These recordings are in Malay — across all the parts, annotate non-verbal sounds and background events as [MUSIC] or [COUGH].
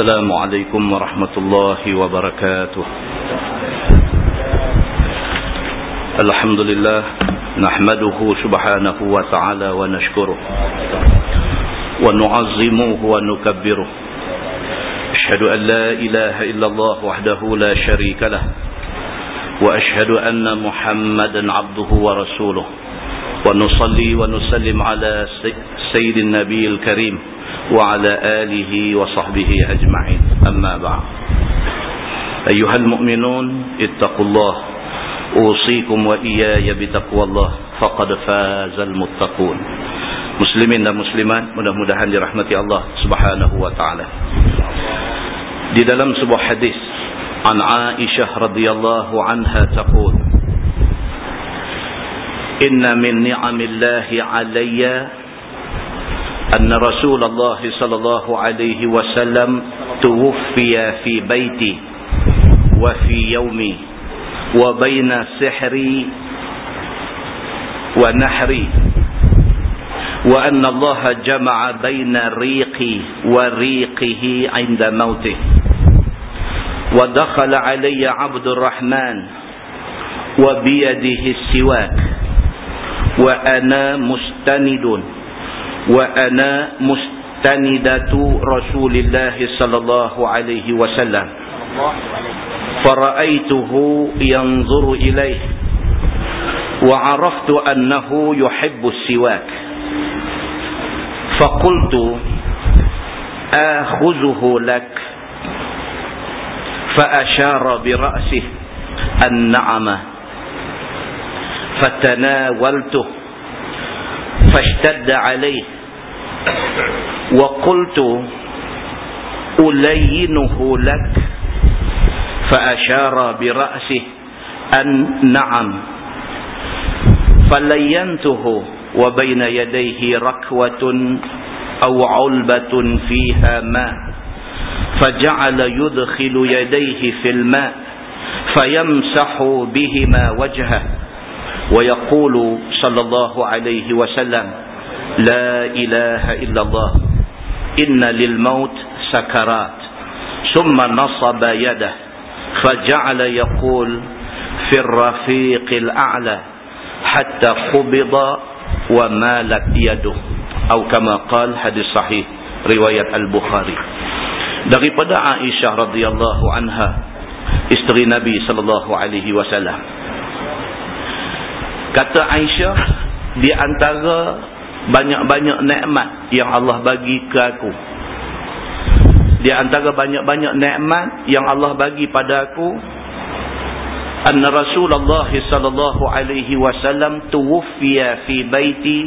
السلام عليكم ورحمة الله وبركاته. الحمد لله نحمده سبحانه وتعالى ونشكره ونعظمه ونكبره. أشهد أن لا إله إلا الله وحده لا شريك له وأشهد أن محمدا عبده ورسوله. ونصلي ونسلم على سيد النبي الكريم. وعلى آله وصحبه أجمعين أما بعد أيها المؤمنون اتقوا الله أوصيكم وإياي بتقوى الله فقد فاز المتقون Muslimin dan muslimat mudah-mudahan dirahmati Allah Subhanahu wa taala. Di dalam sebuah hadis an Aisyah radhiyallahu anha taqul Inna min ni'amillahi 'alayya أن رسول الله صلى الله عليه وسلم توفي في بيتي وفي يومي وبين سحري ونحري وأن الله جمع بين ريقي وريقه عند موته. ودخل علي عبد الرحمن وبيده السواك وأنا مستند. وأنا مستندة رسول الله صلى الله عليه وسلم. فرأيته ينظر إليه وعرفت أنه يحب السواك. فقلت آخذه لك. فأشار برأسه النعمة فتناولته. فاشتد عليه. وقلت ألينه لك. فأشار برأسه أن نعم. فلينته وبين يديه ركوة أو علبة فيها ماء. فجعل يدخل يديه في الماء. فيمسح بهما وجهه. ويقول صلى الله عليه وسلم لا إله إلا الله إن للموت سكرات ثم نصب يده فجعل يقول في الرفيق الأعلى حتى قبض ومالت يده. أو كما قال حديث صحيح رواية البخاري. daripada Aisyah radhiyallahu anha isteri Nabi sallallahu alaihi wasallam kata Aisyah di antara banyak-banyak nikmat yang Allah bagi ke aku. Di antara banyak-banyak nikmat yang Allah bagi pada aku anna Rasulullah sallallahu alaihi wasallam tuwfiya fi baiti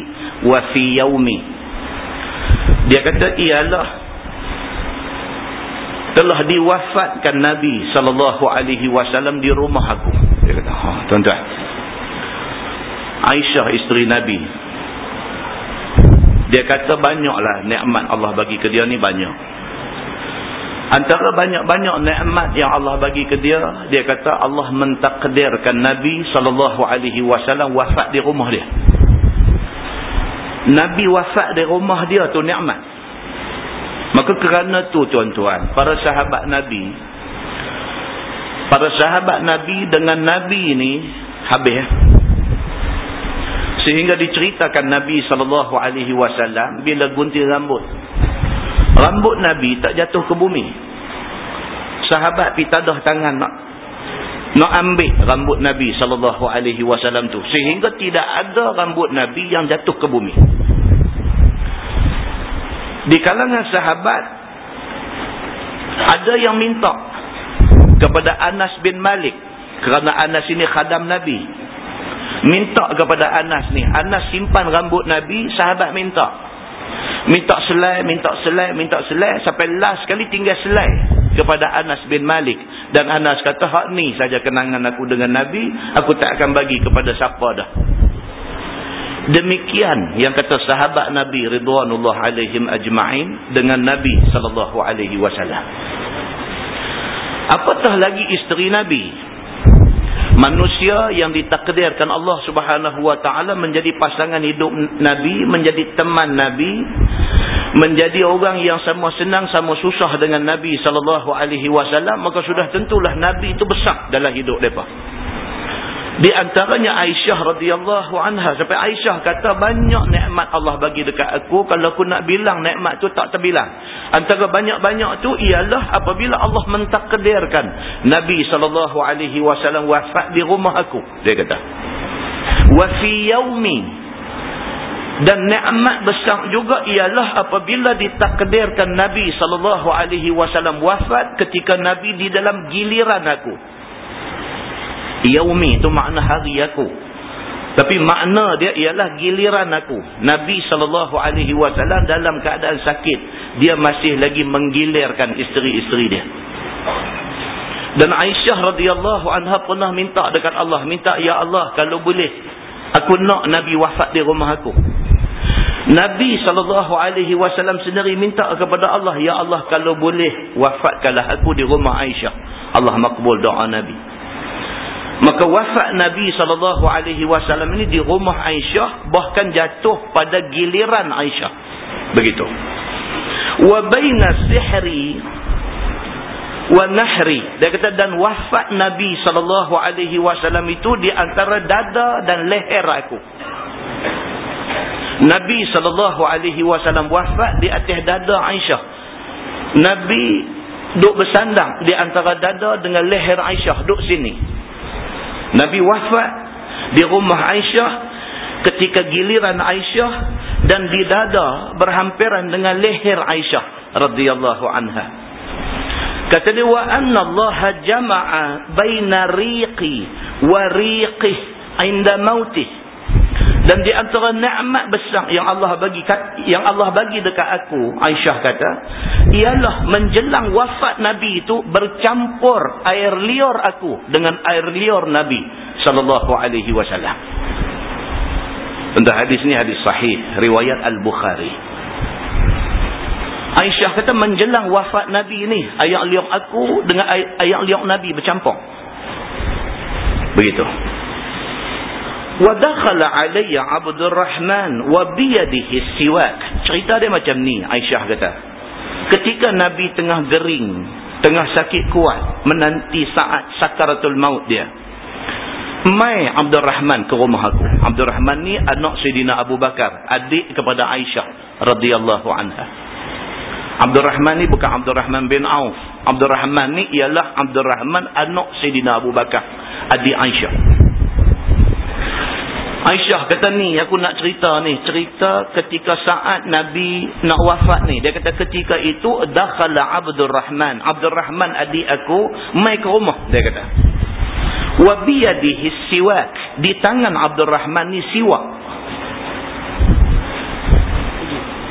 wa fi yaumi. Dia kata ialah telah diwafatkan Nabi sallallahu alaihi wasallam di rumah aku. Dia kata ha tuan-tuan Aisyah isteri Nabi. Dia kata banyaklah nikmat Allah bagi ke dia ni banyak. Antara banyak-banyak nikmat yang Allah bagi ke dia dia kata Allah mentakdirkan Nabi sallallahu alaihi wasallam wafat di rumah dia. Nabi wafat di rumah dia tu nikmat. Maka kerana tu tuan-tuan para sahabat Nabi para sahabat Nabi dengan Nabi ni habis sehingga diceritakan Nabi wasallam bila gunting rambut. Rambut Nabi tak jatuh ke bumi. Sahabat pi tadah tangan nak nak ambil rambut Nabi wasallam tu. Sehingga tidak ada rambut Nabi yang jatuh ke bumi. Di kalangan sahabat ada yang minta kepada Anas bin Malik. Kerana Anas ini khadam Nabi minta kepada Anas ni. Anas simpan rambut Nabi sahabat minta. Minta selai minta selai minta selai. Sampai last sekali tinggal selai kepada Anas bin Malik. Dan Anas kata hak ni saja kenangan aku dengan Nabi. Aku tak akan bagi kepada siapa dah. Demikian yang kata sahabat Nabi ridwanullah alaihim ajma'in dengan Nabi wasallam. Apatah lagi isteri Nabi manusia yang ditakdirkan Allah Subhanahu wa taala menjadi pasangan hidup Nabi menjadi teman Nabi menjadi orang yang sama senang sama susah dengan Nabi sallallahu alaihi wasallam maka sudah tentulah Nabi itu besar dalam hidup depa. Di antaranya Aisyah radhiyallahu anha sampai Aisyah kata banyak nikmat Allah bagi dekat aku kalau aku nak bilang nikmat tu tak terbilang. Antara banyak-banyak tu ialah apabila Allah mentakdirkan Nabi sallallahu alaihi wasallam wafat di rumah aku. Dia kata. Wa fi yaumi dan nikmat besar juga ialah apabila ditakdirkan Nabi sallallahu alaihi wasallam wafat ketika Nabi di dalam giliran aku. Yaumi itu makna hari aku. Tapi makna dia ialah giliran aku. Nabi wasallam dalam keadaan sakit, dia masih lagi menggilirkan isteri-isteri dia. Dan Aisyah radhiyallahu anha pernah minta dekat Allah, minta ya Allah kalau boleh aku nak Nabi wafat di rumah aku. Nabi SAW sendiri minta kepada Allah, Ya Allah kalau boleh wafatkanlah aku di rumah Aisyah. Allah makbul doa Nabi. Maka wafat Nabi SAW ini di rumah Aisyah, bahkan jatuh pada giliran Aisyah. Begitu. Wabayna sihri wa nahri. Dia kata dan wafat Nabi SAW itu di antara dada dan leher aku. Nabi SAW wafat di atas dada Aisyah. Nabi duduk bersandang di antara dada dengan leher Aisyah. Duduk sini. Nabi wafat di rumah Aisyah ketika giliran Aisyah dan di dada berhampiran dengan leher Aisyah radhiyallahu anha. Kata dia wa anna Allah jama'a baina riqi wa riqih inda mautih dan di antara nikmat besar yang Allah bagi yang Allah bagi dekat aku, Aisyah kata, ialah menjelang wafat Nabi itu bercampur air liur aku dengan air liur Nabi sallallahu alaihi wasallam. Untuk hadis ni hadis sahih riwayat Al-Bukhari. Aisyah kata menjelang wafat Nabi ini, air liur aku dengan air liur Nabi bercampur. Begitu. وَدَخَلَ عَلَيَّ عَبْدُ الرَّحْمَنِ وَبِيَدِهِ السِّوَاكِ Cerita dia macam ni, Aisyah kata. Ketika Nabi tengah gering, tengah sakit kuat, menanti saat sakaratul maut dia. Mai Abdul Rahman ke rumah aku. Abdul Rahman ni anak Sayyidina Abu Bakar. Adik kepada Aisyah radhiyallahu anha. Abdul Rahman ni bukan Abdul Rahman bin Auf. Abdul Rahman ni ialah Abdul Rahman anak Sayyidina Abu Bakar. Adik Aisyah. Aisyah kata ni aku nak cerita ni. Cerita ketika saat Nabi nak wafat ni. Dia kata ketika itu dakhala Abdul Rahman Abdul Rahman adik aku mai ke rumah dia kata. Wa biyadihi siwak. Di tangan Abdul Rahman ni siwak.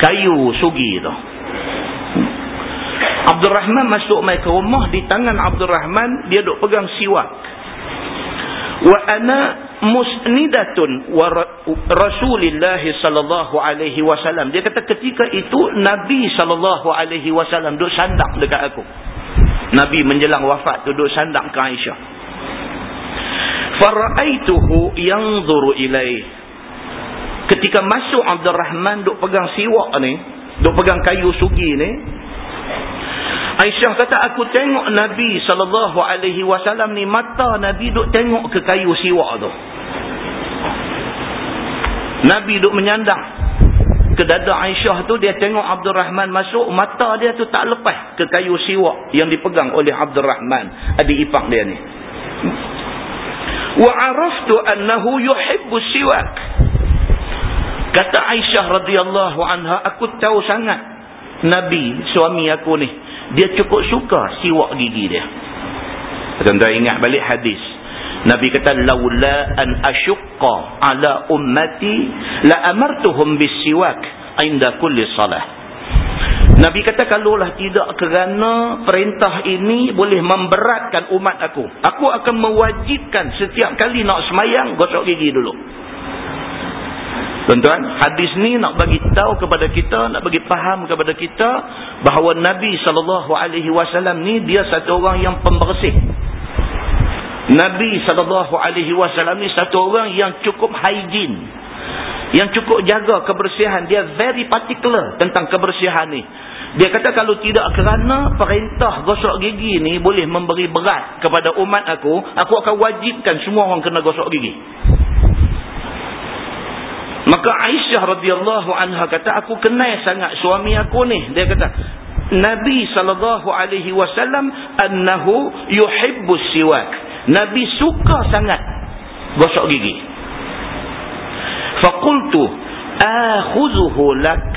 Kayu sugi tu. Abdul Rahman masuk mai ke rumah di tangan Abdul Rahman dia duk pegang siwak. Wa ana musnidatun wa Rasulillah sallallahu alaihi wasallam. Dia kata ketika itu Nabi sallallahu alaihi wasallam duduk sandang dekat aku. Nabi menjelang wafat duduk sandang ke Aisyah. Fara'aituhu yanzuru ilaih. Ketika masuk Abdul Rahman duk pegang siwak ni, duk pegang kayu sugi ni, Aisyah kata aku tengok Nabi sallallahu alaihi wasallam ni mata Nabi duk tengok ke kayu siwak tu. Nabi duk menyandang ke dada Aisyah tu dia tengok Abdul Rahman masuk mata dia tu tak lepas ke kayu siwak yang dipegang oleh Abdul Rahman adik ipar dia ni. Wa araftu annahu yuhibbu siwak. Kata Aisyah radhiyallahu anha aku tahu sangat Nabi suami aku ni dia cukup suka siwak gigi dia. Tuan-tuan ingat balik hadis. Nabi kata laula an asyqa ala ummati la amartuhum bisiwak inda kulli salah. Nabi kata kalaulah tidak kerana perintah ini boleh memberatkan umat aku. Aku akan mewajibkan setiap kali nak semayang gosok gigi dulu. Tuan-tuan, hadis ni nak bagi tahu kepada kita, nak bagi faham kepada kita bahawa Nabi sallallahu alaihi wasallam ni dia satu orang yang pembersih. Nabi sallallahu alaihi wasallam ni satu orang yang cukup hygiene. yang cukup jaga kebersihan dia very particular tentang kebersihan ni dia kata kalau tidak kerana perintah gosok gigi ni boleh memberi berat kepada umat aku aku akan wajibkan semua orang kena gosok gigi maka Aisyah radhiyallahu anha kata aku kenal sangat suami aku ni. Dia kata Nabi sallallahu alaihi wasallam annahu yuhibbu siwak. Nabi suka sangat gosok gigi. Faqultu akhuzuhu lak.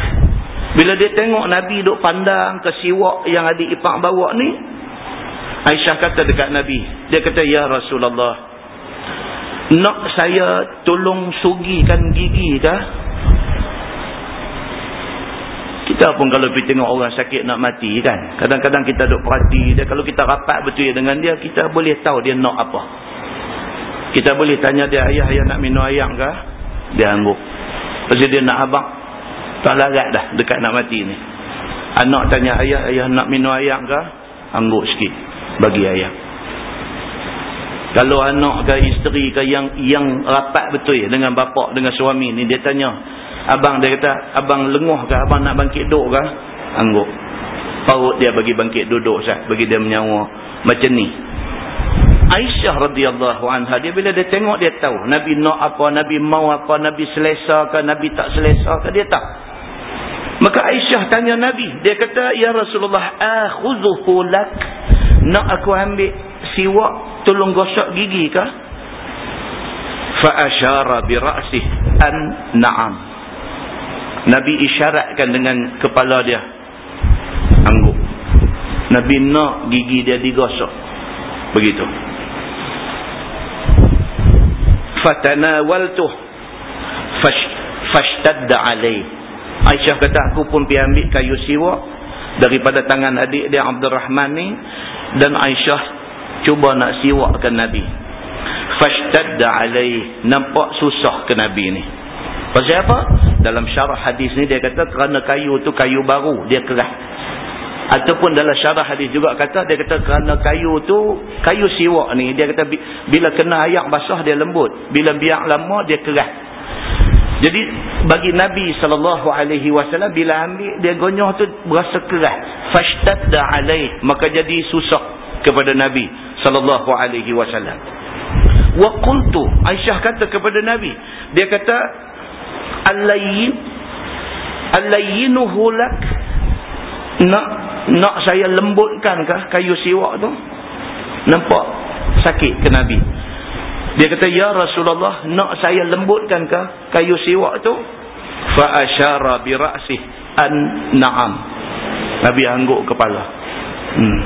Bila dia tengok Nabi duk pandang ke siwak yang adik ipar bawa ni Aisyah kata dekat Nabi dia kata ya Rasulullah nak saya tolong sugikan gigi kah kita pun kalau pergi tengok orang sakit nak mati kan kadang-kadang kita duk perhati dia. Kalau kita rapat betul dengan dia kita boleh tahu dia nak apa. Kita boleh tanya dia ayah ayah nak minum ayam kah dia angguk. Pasal dia nak abang tak larat dah dekat nak mati ni. Anak tanya ayah ayah nak minum ayam ke? Angguk sikit. Bagi ayam kalau anak ke isteri ke yang yang rapat betul dengan bapa dengan suami ni dia tanya abang dia kata abang lenguh ke abang nak bangkit duduk ke angguk. Paut dia bagi bangkit duduk sah bagi dia menyawa. Macam ni. Aisyah radhiyallahu anha dia bila dia tengok dia tahu Nabi nak apa Nabi mau apa Nabi selesa ke Nabi tak selesa ke dia tak Maka Aisyah tanya Nabi. Dia kata, Ya Rasulullah, akhuzuhu lak. Nak aku ambil siwak tolong gosok gigi kah? Fa'asyara bira'sih an na'am. Nabi isyaratkan dengan kepala dia. Angguk. Nabi nak gigi dia digosok. Begitu. Fatanawaltuh. Fashtadda alaih. Aisyah kata aku pun pergi ambil kayu siwak daripada tangan adik dia Abdul Rahman ni dan Aisyah cuba nak siwakkan Nabi. Fashtadda alaih nampak susah ke Nabi ni. Pasal apa? Dalam syarah hadis ni dia kata kerana kayu tu kayu baru dia keras. Ataupun dalam syarah hadis juga kata dia kata kerana kayu tu kayu siwak ni dia kata bila kena ayak basah dia lembut. Bila biak lama dia keras. Jadi bagi Nabi wasallam bila ambil dia gonyah tu berasa keras. Fashtadda alaih maka jadi susah kepada Nabi sallallahu alaihi wasallam. Wa qultu Aisyah kata kepada Nabi dia kata allayyin allayyinuhu lak nak nak saya lembutkankah kayu siwak tu? Nampak sakit ke Nabi? Dia kata, Ya Rasulullah, nak saya lembutkan ke kayu siwak tu? Fa'asyara bira'sih an na'am. Nabi angguk kepala. Hmm.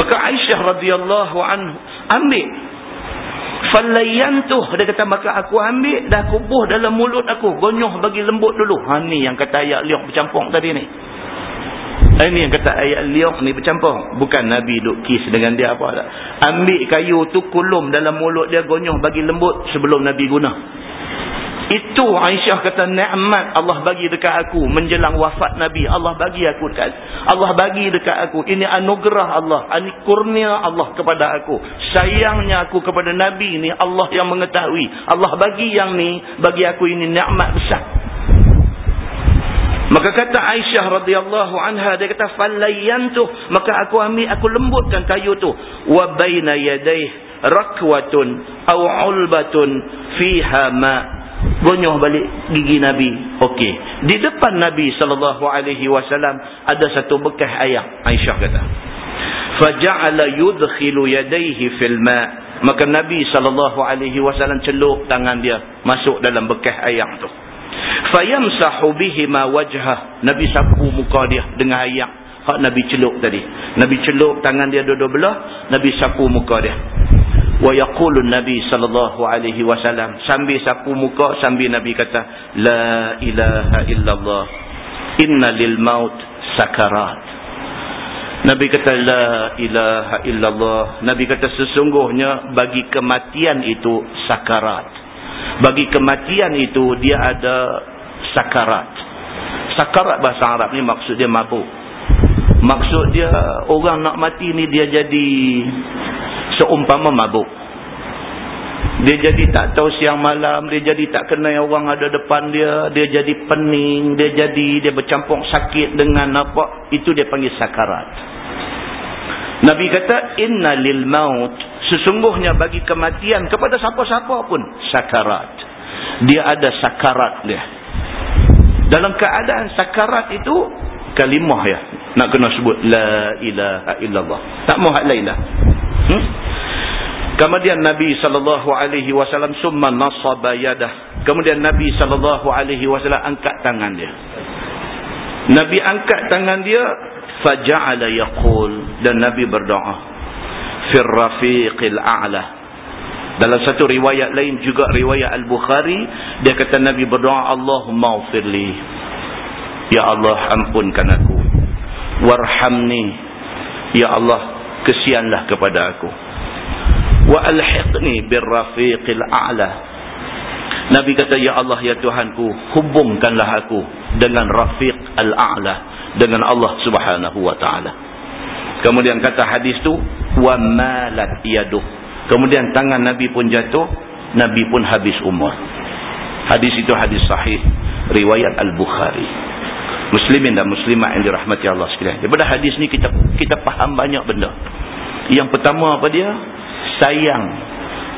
Maka Aisyah radhiyallahu anhu ambil. Falayyantuh. Dia kata, maka aku ambil dah kubuh dalam mulut aku. Gonyuh bagi lembut dulu. Ha ni yang kata ayat liuk bercampur tadi ni. Ini yang kata ayat liuk ni bercampur. Bukan Nabi duk kis dengan dia apa tak. Ambil kayu tu kulum dalam mulut dia gonyong bagi lembut sebelum Nabi guna. Itu Aisyah kata nikmat Allah bagi dekat aku menjelang wafat Nabi. Allah bagi aku dekat. Allah bagi dekat aku. Ini anugerah Allah. Ini kurnia Allah kepada aku. Sayangnya aku kepada Nabi ni Allah yang mengetahui. Allah bagi yang ni bagi aku ini nikmat besar. Maka kata Aisyah radhiyallahu anha dia kata falayyantu maka aku ambil aku lembutkan kayu tu wa baina yadayhi rakwatun aw ulbatun fiha ma gonyol balik gigi nabi. Okey. Di depan nabi sallallahu alaihi wasallam ada satu bekas air Aisyah kata. Faja'ala yudkhilu yadayhi fil ma. Maka nabi sallallahu alaihi wasallam celup tangan dia masuk dalam bekas air tu. Fayamsahu bihi ma wajhah. Nabi sapu muka dia dengan air hak nabi celup tadi. Nabi celup tangan dia dua-dua belah nabi sapu muka dia wa yaqulu nabi sallallahu alaihi wasallam sambil sapu muka sambil nabi kata la ilaha illallah inna lil maut sakarat nabi kata la ilaha illallah nabi kata sesungguhnya bagi kematian itu sakarat bagi kematian itu dia ada sakarat. Sakarat bahasa Arab ni maksud dia mabuk. Maksud dia orang nak mati ni dia jadi seumpama mabuk. Dia jadi tak tahu siang malam. Dia jadi tak kenal orang ada depan dia. Dia jadi pening. Dia jadi dia bercampur sakit dengan apa. Itu dia panggil sakarat. Nabi kata, Inna lil maut. Sesungguhnya bagi kematian kepada siapa-siapa pun. Sakarat. Dia ada sakarat dia. Dalam keadaan sakarat itu. Kalimah ya. Nak kena sebut. La ilaha illallah. Tak muhat la ilah. Hmm? Kemudian Nabi sallallahu alaihi wasallam summa nasaba yadah. Kemudian Nabi sallallahu alaihi wasallam angkat tangan dia. Nabi angkat tangan dia faja'ala yaqul dan Nabi berdoa fir rafiqil a'la. Dalam satu riwayat lain juga riwayat Al-Bukhari dia kata Nabi berdoa Allahumma ufirli. Ya Allah ampunkan aku. Warhamni. Ya Allah kesianlah kepada aku. Wa alhiqni birrafiqil a'la. Nabi kata ya Allah ya Tuhanku hubungkanlah aku dengan rafiq al-a'la dengan Allah Subhanahu wa taala. Kemudian kata hadis tu wa malat yaduh. Kemudian tangan Nabi pun jatuh Nabi pun habis umur. Hadis itu hadis sahih riwayat al-Bukhari muslimin dan muslimat yang dirahmati Allah sekalian daripada hadis ni kita kita faham banyak benda yang pertama apa dia sayang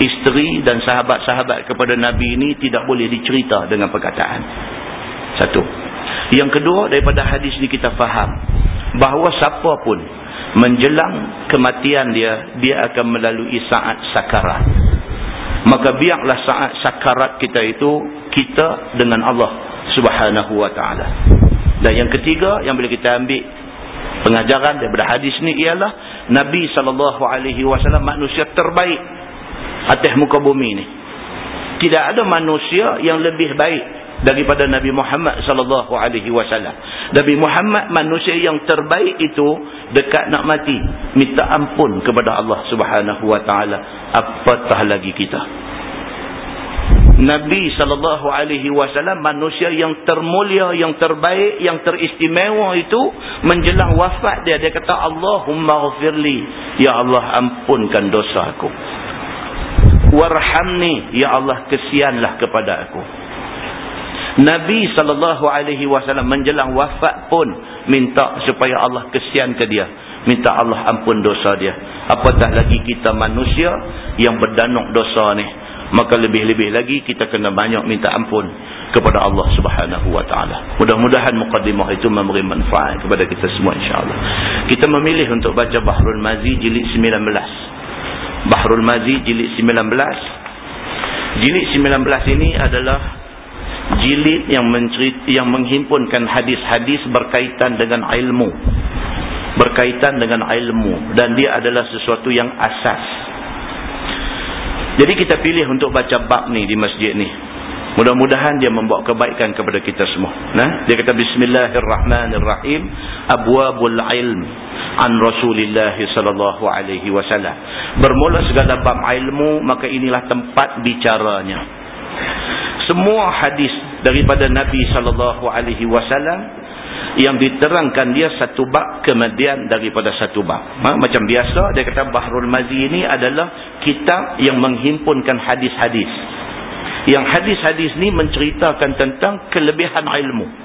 isteri dan sahabat-sahabat kepada Nabi ini tidak boleh dicerita dengan perkataan. Satu. Yang kedua daripada hadis ini kita faham bahawa siapa pun menjelang kematian dia, dia akan melalui saat sakarat. Maka biarlah saat sakarat kita itu kita dengan Allah subhanahu wa ta'ala. Dan yang ketiga yang boleh kita ambil pengajaran daripada hadis ni ialah Nabi SAW manusia terbaik atas muka bumi ni. Tidak ada manusia yang lebih baik daripada Nabi Muhammad sallallahu alaihi wasallam. Nabi Muhammad manusia yang terbaik itu dekat nak mati minta ampun kepada Allah Subhanahu wa taala apatah lagi kita. Nabi sallallahu alaihi wasallam manusia yang termulia, yang terbaik, yang teristimewa itu menjelang wafat dia dia kata Allahumma ghfirli, ya Allah ampunkan dosa aku. Warhamni, ya Allah kesianlah kepada aku. Nabi sallallahu alaihi wasallam menjelang wafat pun minta supaya Allah kesian ke dia, minta Allah ampun dosa dia. Apatah lagi kita manusia yang berdanuk dosa ni maka lebih-lebih lagi kita kena banyak minta ampun kepada Allah Subhanahu wa taala. Mudah-mudahan mukadimah itu memberi manfaat kepada kita semua insya-Allah. Kita memilih untuk baca Bahrul Mazi jilid 19. Bahrul Mazi jilid 19. Jilid 19 ini adalah jilid yang mencerit, yang menghimpunkan hadis-hadis berkaitan dengan ilmu. Berkaitan dengan ilmu dan dia adalah sesuatu yang asas jadi kita pilih untuk baca bab ni di masjid ni. Mudah-mudahan dia membawa kebaikan kepada kita semua. Nah, dia kata bismillahirrahmanirrahim abwabul ilm an Rasulillah sallallahu alaihi wasallam. Bermula segala bab ilmu maka inilah tempat bicaranya. Semua hadis daripada Nabi sallallahu alaihi wasallam yang diterangkan dia satu bab kemudian daripada satu bab. Ha? Macam biasa dia kata Bahrul Mazi ini adalah kitab yang menghimpunkan hadis-hadis. Yang hadis-hadis ni menceritakan tentang kelebihan ilmu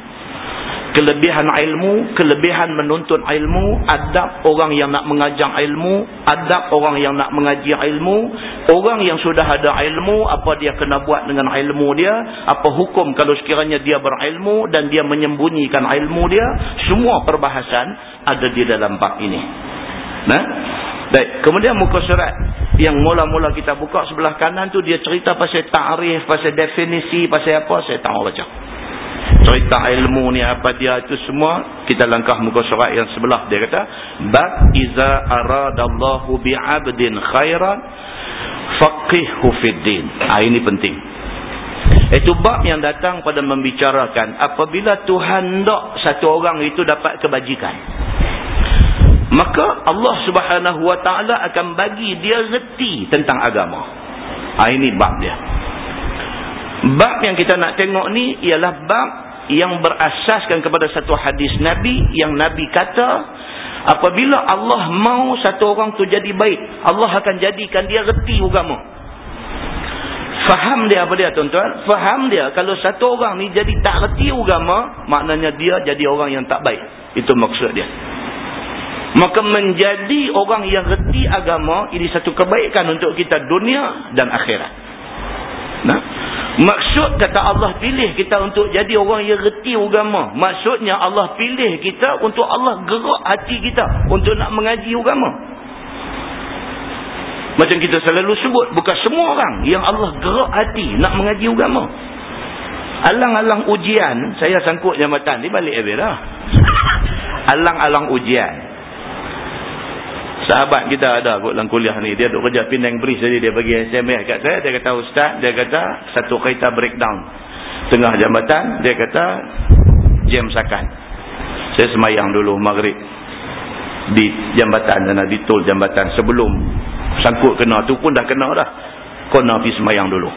kelebihan ilmu, kelebihan menuntut ilmu, adab orang yang nak mengajar ilmu, adab orang yang nak mengaji ilmu, orang yang sudah ada ilmu, apa dia kena buat dengan ilmu dia, apa hukum kalau sekiranya dia berilmu dan dia menyembunyikan ilmu dia, semua perbahasan ada di dalam bab ini. Nah? Baik, kemudian muka surat yang mula-mula kita buka sebelah kanan tu dia cerita pasal ta'rif, pasal definisi, pasal apa, saya tak mau baca cerita ilmu ni apa dia itu semua kita langkah muka surat yang sebelah dia kata bab iza aradallahu bi'abdin khairan faqihhu fid din ah ini penting. Itu bab yang datang pada membicarakan apabila Tuhan hendak satu orang itu dapat kebajikan. Maka Allah Subhanahu wa taala akan bagi dia reti tentang agama. Ah ini bab dia Bab yang kita nak tengok ni ialah bab yang berasaskan kepada satu hadis Nabi yang Nabi kata apabila Allah mau satu orang tu jadi baik Allah akan jadikan dia reti agama Faham dia apa dia tuan-tuan? Faham dia kalau satu orang ni jadi tak reti agama, maknanya dia jadi orang yang tak baik. Itu maksud dia. Maka menjadi orang yang reti agama, ini satu kebaikan untuk kita dunia dan akhirat. Nah? Maksud kata Allah pilih kita untuk jadi orang yang reti agama. Maksudnya Allah pilih kita untuk Allah gerak hati kita untuk nak mengaji agama. Macam kita selalu sebut, bukan semua orang yang Allah gerak hati nak mengaji agama. Alang-alang ujian, saya sangkut jambatan, dia balik habis. [LAUGHS] Alang-alang ujian. Sahabat kita ada kot dalam kuliah ni, dia duduk kerja Penang Bridge jadi dia bagi SMS kat saya, dia kata ustaz, dia kata satu kereta breakdown. Tengah jambatan, dia kata jam sakan. Saya semayang dulu maghrib di jambatan dan di tol jambatan sebelum sangkut kena tu pun dah kena dah kena pergi semayang dulu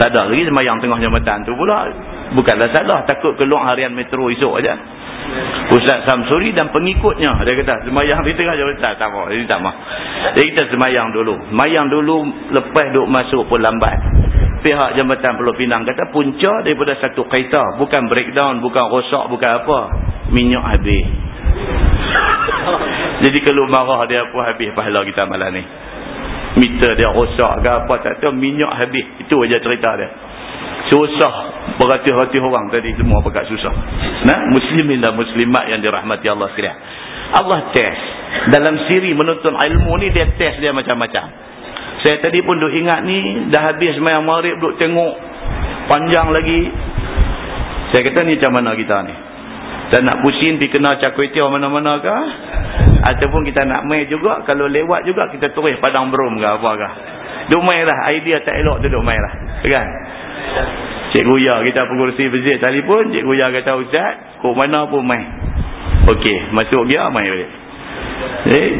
tak ada lagi semayang tengah jambatan tu pula bukanlah salah takut keluar harian metro esok aja. Ustaz Samsuri dan pengikutnya. Dia kata semayang di tengah jambatan tak apa ini tak mah jadi kita semayang dulu. Semayang dulu lepas duk masuk pun lambat. Pihak jambatan Pulau Pinang kata punca daripada satu kereta. Bukan breakdown bukan rosak bukan apa. Minyak habis. Jadi kalau marah dia pun habis pahala kita malam ni. Meter dia rosak ke apa tak tahu. Minyak habis. Itu aja cerita dia. Susah beratus-ratus orang tadi semua pekat susah. Nah, muslimin dan muslimat yang dirahmati Allah sekalian. Allah test. Dalam siri menuntut ilmu ni dia test dia macam-macam. Saya tadi pun duk ingat ni dah habis semayang maghrib duk tengok panjang lagi. Saya kata ni macam mana kita ni? Dan nak pusing pergi kena cakwetiau mana-mana ke? Ataupun kita nak main juga. Kalau lewat juga kita turis padang berum ke apa ke? Duk main lah. Idea tak elok tu duk main lah. Kan? Cikgu Ya kita pengurusi visit telefon. Cikgu Ya kata Ustaz. Kok mana pun main. Okey. Masuk dia main balik. Eh?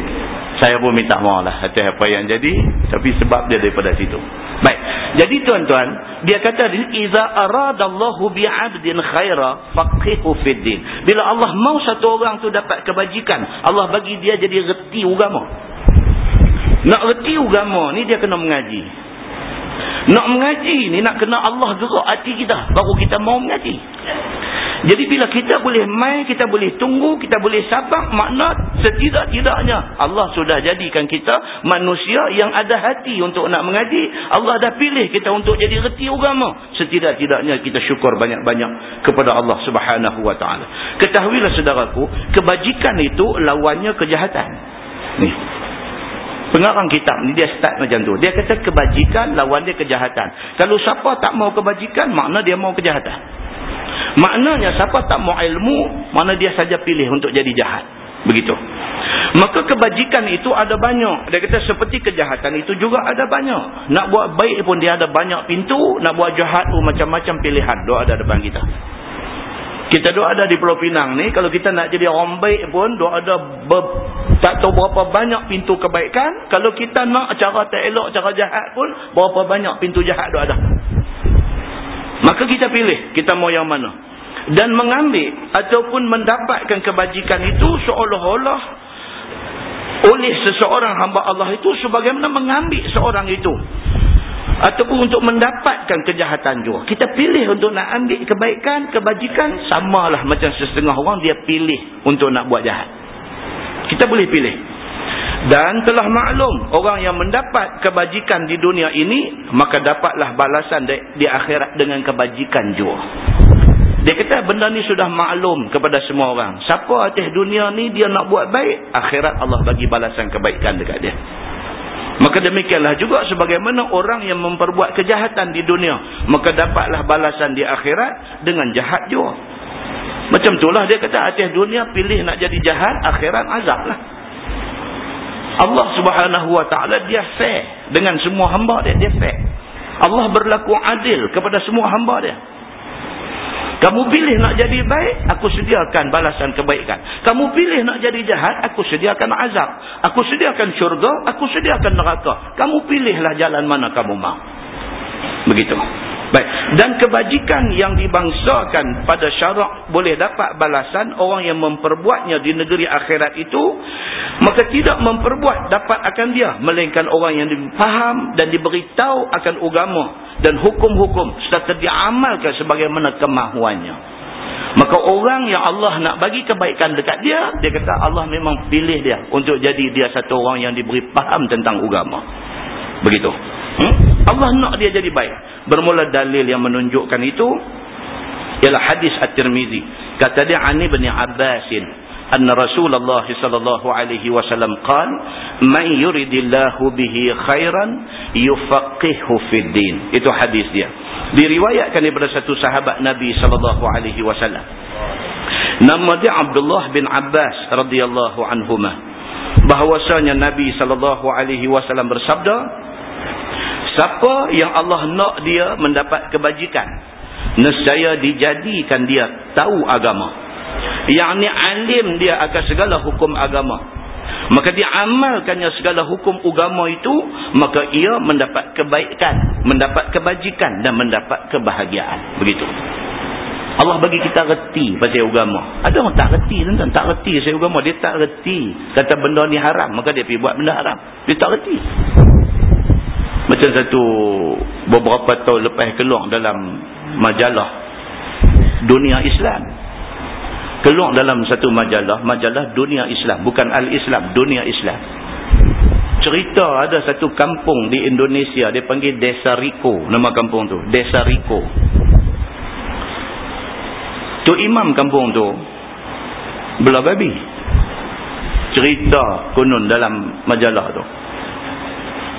Saya pun minta maaf lah. Atas apa yang jadi. Tapi sebab dia daripada situ. Baik. Jadi tuan-tuan, dia kata iza aradallahu bi'abdin khaira faqihu fid din. Bila Allah mau satu orang tu dapat kebajikan, Allah bagi dia jadi reti agama. Nak reti agama ni dia kena mengaji. Nak mengaji ni nak kena Allah gerak hati kita baru kita mau mengaji. Jadi bila kita boleh main, kita boleh tunggu, kita boleh sabar, makna setidak-tidaknya Allah sudah jadikan kita manusia yang ada hati untuk nak mengaji. Allah dah pilih kita untuk jadi reti agama. Setidak-tidaknya kita syukur banyak-banyak kepada Allah subhanahu wa ta'ala. Ketahuilah saudaraku, kebajikan itu lawannya kejahatan. Ni. Pengarang kitab ni dia start macam tu. Dia kata kebajikan lawan dia kejahatan. Kalau siapa tak mau kebajikan, makna dia mau kejahatan. Maknanya siapa tak mau ilmu, mana dia saja pilih untuk jadi jahat. Begitu. Maka kebajikan itu ada banyak. Dia kata seperti kejahatan itu juga ada banyak. Nak buat baik pun dia ada banyak pintu. Nak buat jahat pun macam-macam pilihan. Doa ada depan kita. Kita doa ada di Pulau Pinang ni. Kalau kita nak jadi orang baik pun. Doa ada ber, tak tahu berapa banyak pintu kebaikan. Kalau kita nak cara tak elok, cara jahat pun. Berapa banyak pintu jahat doa ada. Maka kita pilih kita mau yang mana. Dan mengambil ataupun mendapatkan kebajikan itu seolah-olah oleh seseorang hamba Allah itu sebagaimana mengambil seorang itu. Ataupun untuk mendapatkan kejahatan juga. Kita pilih untuk nak ambil kebaikan, kebajikan. Samalah macam setengah orang dia pilih untuk nak buat jahat. Kita boleh pilih. Dan telah maklum orang yang mendapat kebajikan di dunia ini maka dapatlah balasan di, di akhirat dengan kebajikan juga. Dia kata benda ni sudah maklum kepada semua orang. Siapa atas dunia ni dia nak buat baik, akhirat Allah bagi balasan kebaikan dekat dia. Maka demikianlah juga sebagaimana orang yang memperbuat kejahatan di dunia, maka dapatlah balasan di akhirat dengan jahat juga. Macam itulah dia kata atas dunia pilih nak jadi jahat, akhirat azab lah. Allah subhanahu wa ta'ala dia fair dengan semua hamba dia. Dia fair. Allah berlaku adil kepada semua hamba dia. Kamu pilih nak jadi baik, aku sediakan balasan kebaikan. Kamu pilih nak jadi jahat, aku sediakan azab. Aku sediakan syurga, aku sediakan neraka. Kamu pilihlah jalan mana kamu mahu. Begitu. Baik. Dan kebajikan yang dibangsakan pada syarak boleh dapat balasan orang yang memperbuatnya di negeri akhirat itu. Maka tidak memperbuat dapat akan dia. Melainkan orang yang dipaham dan diberitahu akan agama dan hukum-hukum. Serta diamalkan sebagaimana kemahuannya. Maka orang yang Allah nak bagi kebaikan dekat dia. Dia kata Allah memang pilih dia. Untuk jadi dia satu orang yang diberi faham tentang agama. Begitu. Hmm? Allah nak dia jadi baik. Bermula dalil yang menunjukkan itu ialah hadis At-Tirmizi. Kata dia Ani bin Abbasin anna Rasulullah sallallahu alaihi wasallam qala man yuridillahu bihi khairan yufaqihu fid din. Itu hadis dia. Diriwayatkan daripada satu sahabat Nabi sallallahu alaihi wasallam. Nama dia Abdullah bin Abbas radhiyallahu anhuma. Bahwasanya Nabi sallallahu alaihi wasallam bersabda, Siapa yang Allah nak dia mendapat kebajikan. Nescaya dijadikan dia tahu agama. Yang ni alim dia akan segala hukum agama. Maka dia amalkannya segala hukum agama itu. Maka ia mendapat kebaikan. Mendapat kebajikan dan mendapat kebahagiaan. Begitu. Allah bagi kita reti pasal agama. Ada orang tak reti tentang tak reti pasal agama. Dia tak reti. Kata benda ni haram. Maka dia pergi buat benda haram. Dia tak reti. Macam satu beberapa tahun lepas keluar dalam majalah dunia Islam. Keluar dalam satu majalah, majalah dunia Islam. Bukan Al-Islam, dunia Islam. Cerita ada satu kampung di Indonesia, dia panggil Desa Riko. Nama kampung tu, Desa Riko. Tu imam kampung tu, belah babi. Cerita kunun dalam majalah tu.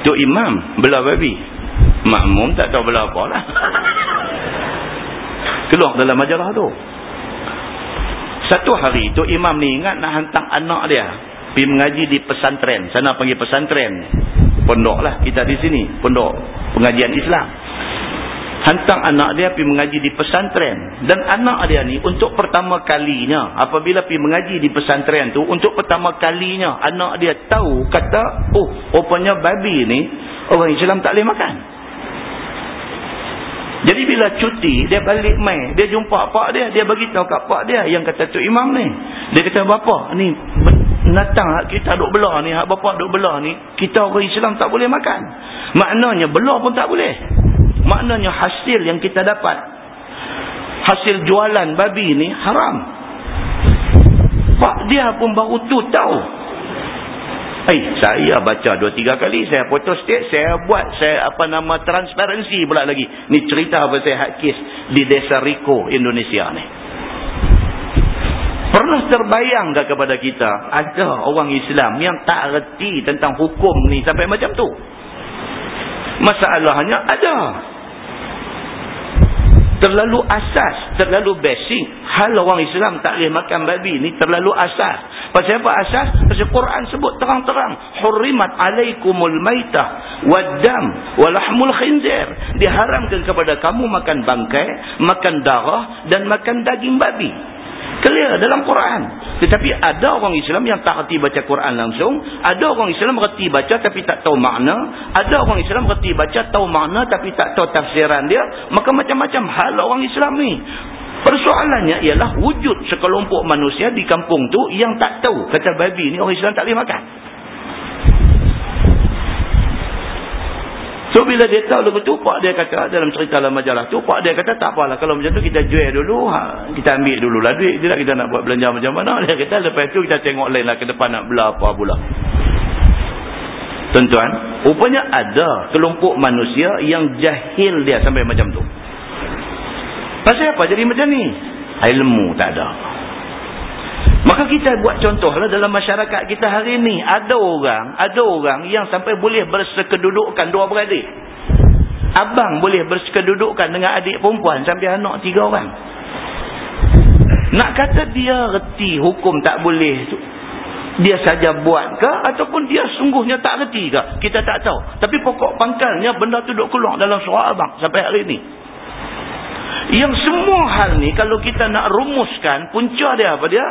Tok Imam belah babi. Makmum tak tahu belah apa lah. [LAUGHS] Keluar dalam majalah tu. Satu hari Tok Imam ni ingat nak hantar anak dia. Pergi mengaji di pesantren. Sana panggil pesantren. Pondok lah kita di sini. Pondok pengajian Islam hantar anak dia pergi mengaji di pesantren. Dan anak dia ni untuk pertama kalinya apabila pergi mengaji di pesantren tu untuk pertama kalinya anak dia tahu kata oh rupanya babi ni orang Islam tak boleh makan. Jadi bila cuti dia balik mai dia jumpa pak dia dia bagi tahu kat pak dia yang kata tu imam ni. Dia kata bapa ni natang kita duk belah ni hak bapa duk belah ni kita orang Islam tak boleh makan. Maknanya belah pun tak boleh Maknanya hasil yang kita dapat. Hasil jualan babi ni haram. Pak dia pun baru tu tahu. Eh, saya baca dua tiga kali. Saya foto state. Saya buat saya apa nama transparansi pula lagi. Ni cerita apa saya hak kes di desa Riko, Indonesia ni. Pernah terbayang tak kepada kita ada orang Islam yang tak reti tentang hukum ni sampai macam tu? Masalahnya ada terlalu asas, terlalu basic. Hal orang Islam tak boleh makan babi ni terlalu asas. Pasal apa asas? Pasal Quran sebut terang-terang. Hurrimat alaikumul maitah waddam walahmul khinzir. Diharamkan kepada kamu makan bangkai, makan darah dan makan daging babi. Clear dalam Quran. Tetapi ada orang Islam yang tak reti baca Quran langsung. Ada orang Islam reti baca tapi tak tahu makna. Ada orang Islam reti baca tahu makna tapi tak tahu tafsiran dia. Maka macam-macam hal orang Islam ni. Persoalannya ialah wujud sekelompok manusia di kampung tu yang tak tahu. Kata babi ni orang Islam tak boleh makan. So bila dia tahu lagu tu, pak dia kata dalam cerita dalam majalah tu, pak dia kata tak apalah kalau macam tu kita jual dulu, ha, kita ambil dululah duit. Tidak kita nak buat belanja macam mana. [LAUGHS] Dia kata lepas tu kita tengok lain lah ke depan nak bela apa pula. Tuan-tuan, rupanya ada kelompok manusia yang jahil dia sampai macam tu. Pasal apa jadi macam ni? Ilmu tak ada. Maka kita buat contohlah dalam masyarakat kita hari ini. Ada orang, ada orang yang sampai boleh bersekedudukan dua beradik. Abang boleh bersekedudukan dengan adik perempuan sampai anak tiga orang. Nak kata dia reti hukum tak boleh tu. Dia saja buat ke ataupun dia sungguhnya tak reti ke? Kita tak tahu. Tapi pokok pangkalnya benda tu duduk keluar dalam surah abang sampai hari ini. Yang semua hal ni kalau kita nak rumuskan punca dia apa dia?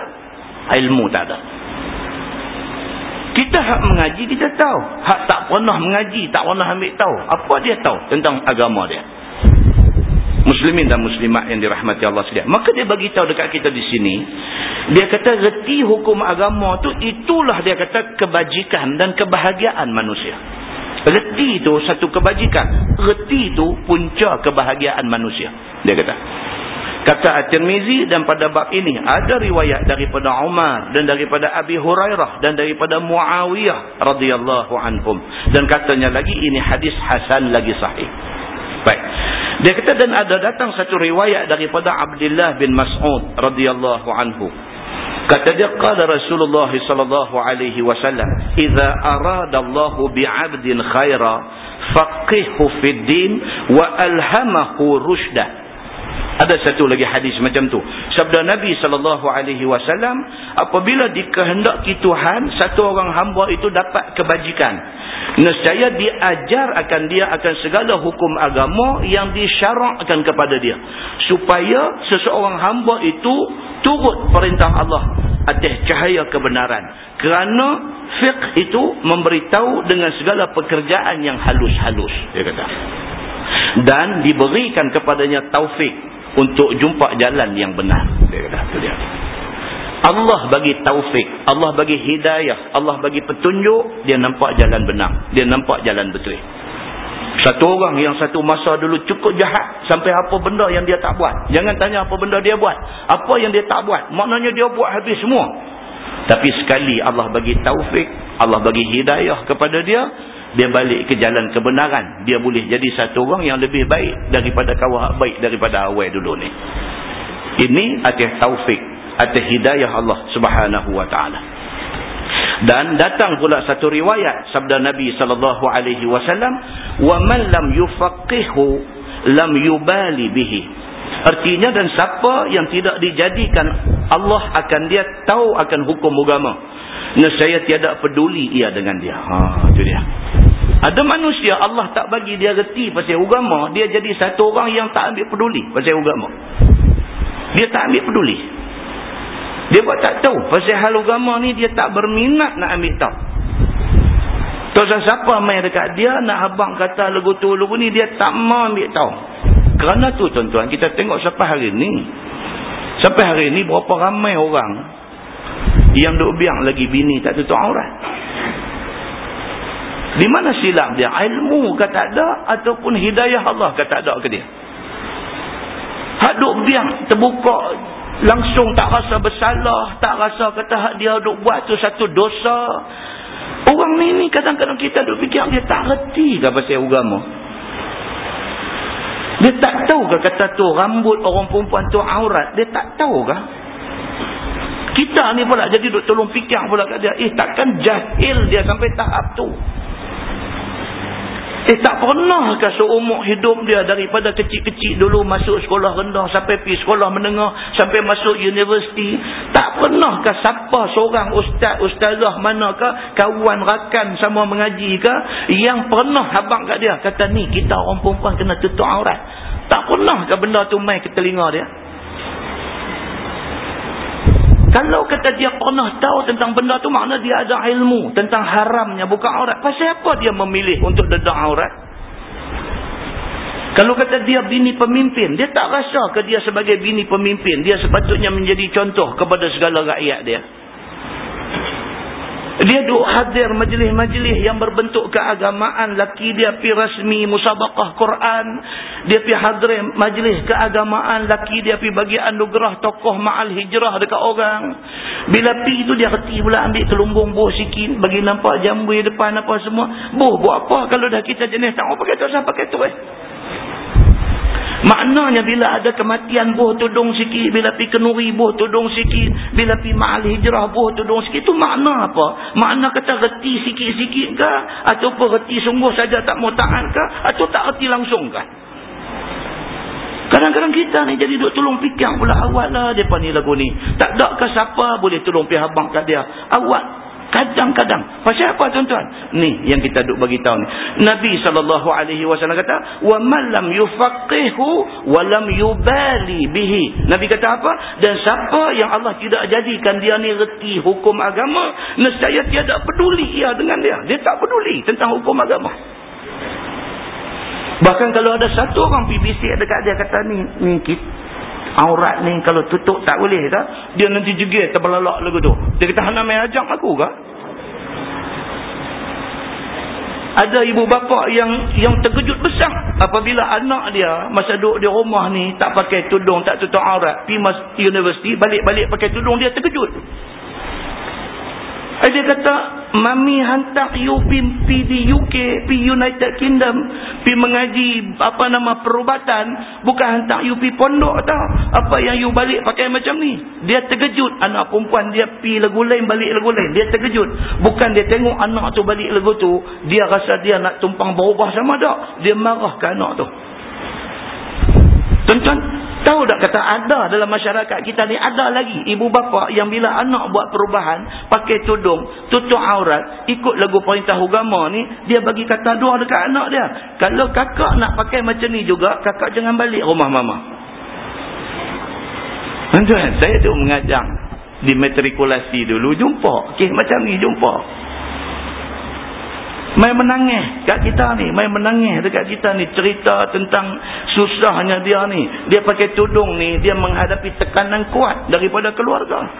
Ilmu tak ada. Kita hak mengaji, kita tahu. Hak tak pernah mengaji, tak pernah ambil tahu. Apa dia tahu tentang agama dia? Muslimin dan muslimat yang dirahmati Allah sekalian. Maka dia bagi tahu dekat kita di sini, dia kata reti hukum agama tu itulah dia kata kebajikan dan kebahagiaan manusia. Reti itu satu kebajikan. Reti itu punca kebahagiaan manusia. Dia kata. Kata At-Tirmizi dan pada bab ini ada riwayat daripada Umar dan daripada Abi Hurairah dan daripada Muawiyah radhiyallahu anhum dan katanya lagi ini hadis hasan lagi sahih. Baik. Dia kata dan ada datang satu riwayat daripada Abdullah bin Mas'ud radhiyallahu anhu. Kata dia qala Rasulullah sallallahu alaihi wasallam, "Idza arada Allah bi'abdin khaira, faqihhu fid din wa alhamahu rushda." Ada satu lagi hadis macam tu. Sabda Nabi sallallahu alaihi wasallam, apabila dikehendaki Tuhan, satu orang hamba itu dapat kebajikan. Nescaya diajar akan dia akan segala hukum agama yang disyarakkan kepada dia. Supaya seseorang hamba itu turut perintah Allah atas cahaya kebenaran. Kerana fiqh itu memberitahu dengan segala pekerjaan yang halus-halus. Dia kata. Dan diberikan kepadanya taufik untuk jumpa jalan yang benar. Dia kata, itu dia. Allah bagi taufik, Allah bagi hidayah, Allah bagi petunjuk, dia nampak jalan benar. Dia nampak jalan betul. Satu orang yang satu masa dulu cukup jahat sampai apa benda yang dia tak buat. Jangan tanya apa benda dia buat. Apa yang dia tak buat. Maknanya dia buat habis semua. Tapi sekali Allah bagi taufik, Allah bagi hidayah kepada dia, dia balik ke jalan kebenaran dia boleh jadi satu orang yang lebih baik daripada kawah baik daripada awal dulu ni. Ini atas taufik atas hidayah Allah subhanahu wa ta'ala. Dan datang pula satu riwayat sabda Nabi sallallahu alaihi wasallam wa man lam yufaqihu lam yubali bihi. Artinya dan siapa yang tidak dijadikan Allah akan dia tahu akan hukum agama nescaya tiada peduli ia dengan dia ha itu dia ada manusia Allah tak bagi dia reti pasal agama, dia jadi satu orang yang tak ambil peduli pasal agama. Dia tak ambil peduli. Dia buat tak tahu pasal hal agama ni dia tak berminat nak ambil tahu. Tak siapa main dekat dia nak abang kata lagu tu lagu ni dia tak mau ambil tahu. Kerana tu tuan-tuan kita tengok sampai hari ni. Sampai hari ni berapa ramai orang yang duk biang lagi bini tak tutup aurat. Di mana silap dia? Ilmu ke tak ada ataupun hidayah Allah ke tak ada ke dia? Hak duk biang terbuka langsung tak rasa bersalah, tak rasa kata hak dia duk buat tu satu dosa. Orang ni ni kadang-kadang kita duk fikir dia tak reti ke pasal agama. Dia tak tahu ke kata tu rambut orang perempuan tu aurat, dia tak tahu ke? Kita ni pula jadi duk tolong fikir pula kat dia, eh takkan jahil dia sampai tahap tu. Eh tak pernah ke seumur hidup dia daripada kecil-kecil dulu masuk sekolah rendah sampai pergi sekolah menengah sampai masuk universiti. Tak pernah ke siapa seorang ustaz, ustazah manakah kawan rakan sama mengaji ke yang pernah habang kat dia kata ni kita orang perempuan kena tutup aurat. Tak pernah ke benda tu main ke telinga dia. Kalau kata dia pernah tahu tentang benda tu makna dia ada ilmu tentang haramnya buka aurat. Pasal apa dia memilih untuk dedak aurat? Kalau kata dia bini pemimpin, dia tak rasa ke dia sebagai bini pemimpin, dia sepatutnya menjadi contoh kepada segala rakyat dia. Dia duk hadir majlis-majlis yang berbentuk keagamaan. Laki dia pi rasmi musabakah Quran. Dia pi hadir majlis keagamaan. Laki dia pi bagi anugerah tokoh ma'al hijrah dekat orang. Bila pi itu dia reti pula ambil kelumbung buah sikit. Bagi nampak jambu depan apa semua. Buah buat apa kalau dah kita jenis tak. Oh pakai tu saya pakai tu eh. Maknanya bila ada kematian buah tudung sikit, bila pi kenuri buah tudung sikit, bila pi ma'al hijrah buah tudung sikit, itu makna apa? Makna kata reti sikit-sikit ke? Ataupun reti sungguh saja tak mau tahan ke? Atau tak reti langsung ke? Kadang-kadang kita ni jadi duk tolong fikir pula awal lah dia ni lagu ni. Tak ada ke siapa boleh tolong pihak abang kat dia. Awal Kadang-kadang. Pasal apa tuan-tuan? Ni yang kita duk bagi tahu ni. Nabi SAW kata, وَمَنْ لَمْ يُفَقِّهُ وَلَمْ يُبَالِي بِهِ Nabi kata apa? Dan siapa yang Allah tidak jadikan dia ni reti hukum agama, nescaya tiada peduli ia dengan dia. Dia tak peduli tentang hukum agama. Bahkan kalau ada satu orang PBC dekat dia kata ni, ni kita, aurat ni kalau tutup tak boleh tak? Dia nanti jegir terbelalak lagu tu. Dia kata, Hana main ajak aku kah? Ada ibu bapa yang yang terkejut besar apabila anak dia masa duduk di rumah ni tak pakai tudung, tak tutup aurat, pergi universiti, balik-balik pakai tudung, dia terkejut. Dia kata, Mami hantar you pergi di UK, pergi United Kingdom, pergi mengaji apa nama perubatan, bukan hantar you pergi pondok tau. Apa yang you balik pakai macam ni. Dia terkejut. Anak perempuan dia pergi lagu lain, balik lagu lain. Dia terkejut. Bukan dia tengok anak tu balik lagu tu, dia rasa dia nak tumpang berubah sama tak. Dia marah ke anak tu. Tuan-tuan, Tahu tak kata ada dalam masyarakat kita ni ada lagi ibu bapa yang bila anak buat perubahan pakai tudung, tutup aurat, ikut lagu perintah agama ni, dia bagi kata dua dekat anak dia. Kalau kakak nak pakai macam ni juga, kakak jangan balik rumah mama. Tuan, saya tu mengajar di matrikulasi dulu jumpa, okey macam ni jumpa. Main menangis kat kita ni. Main menangis dekat kita ni. Cerita tentang susahnya dia ni. Dia pakai tudung ni. Dia menghadapi tekanan kuat daripada keluarga.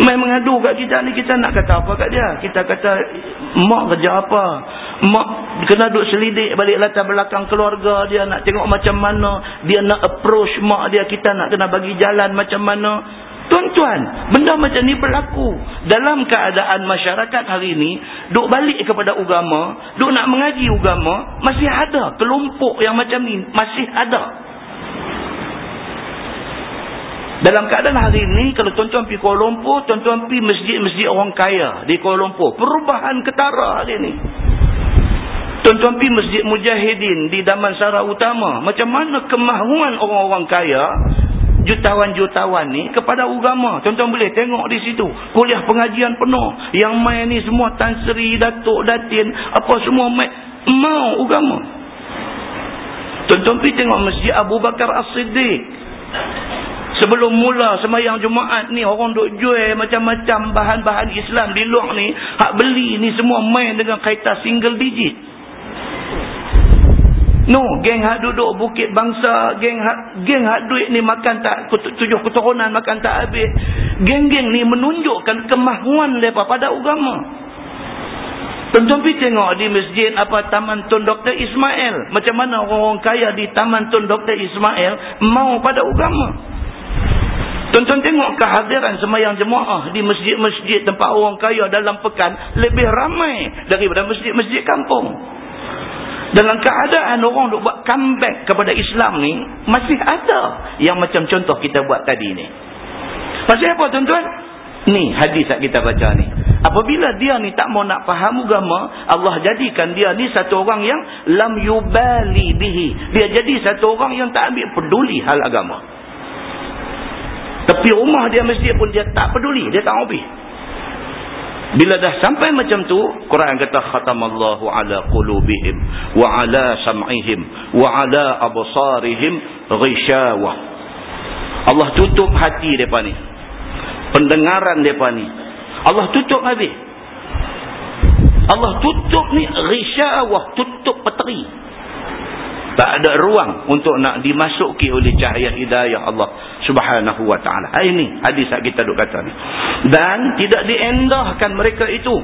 Main mengadu kat kita ni. Kita nak kata apa kat dia? Kita kata, mak kerja apa? Mak kena duduk selidik balik latar belakang keluarga dia. Nak tengok macam mana. Dia nak approach mak dia. Kita nak kena bagi jalan macam mana. Tuan-tuan, benda macam ni berlaku. Dalam keadaan masyarakat hari ini, duk balik kepada agama, duk nak mengaji agama, masih ada kelompok yang macam ni, masih ada. Dalam keadaan hari ini, kalau tuan-tuan pergi Kuala Lumpur, tuan-tuan pergi masjid-masjid orang kaya di Kuala Lumpur. Perubahan ketara hari ini. Tuan-tuan pergi masjid Mujahidin di Damansara Utama. Macam mana kemahuan orang-orang kaya jutawan-jutawan ni kepada agama. Tuan-tuan boleh tengok di situ. Kuliah pengajian penuh. Yang main ni semua Tan Sri, Datuk, Datin, apa semua main. Mau agama. Tuan-tuan pergi tengok Masjid Abu Bakar As-Siddiq. Sebelum mula semayang Jumaat ni orang duk jual macam-macam bahan-bahan Islam di luar ni. Hak beli ni semua main dengan kaitan single digit. No, geng hak duduk bukit bangsa, geng hak geng hak duit ni makan tak tujuh keturunan makan tak habis. Geng-geng ni menunjukkan kemahuan mereka pada agama. Tuan-tuan pergi tengok di masjid apa Taman Tun Dr. Ismail. Macam mana orang-orang kaya di Taman Tun Dr. Ismail mau pada agama. Tuan-tuan tengok kehadiran semayang jemaah di masjid-masjid tempat orang kaya dalam pekan lebih ramai daripada masjid-masjid kampung. Dalam keadaan orang duk buat comeback kepada Islam ni, masih ada yang macam contoh kita buat tadi ni. Pasal apa tuan-tuan? Ni hadis yang kita baca ni. Apabila dia ni tak mau nak faham agama, Allah jadikan dia ni satu orang yang lam yubali bihi. Dia jadi satu orang yang tak ambil peduli hal agama. Tapi rumah dia masjid pun dia tak peduli, dia tak habis. Bila dah sampai macam tu, Quran kata khatamallahu ala qulubihim wa ala sam'ihim wa ala absarihim ghishawah. Allah tutup hati depa ni. Pendengaran depa ni. Allah tutup habis. Allah tutup ni ghishawah, tutup peteri. Tak ada ruang untuk nak dimasuki oleh cahaya hidayah Allah subhanahu wa ta'ala. Ini hadis yang kita duk kata ni. Dan tidak diendahkan mereka itu.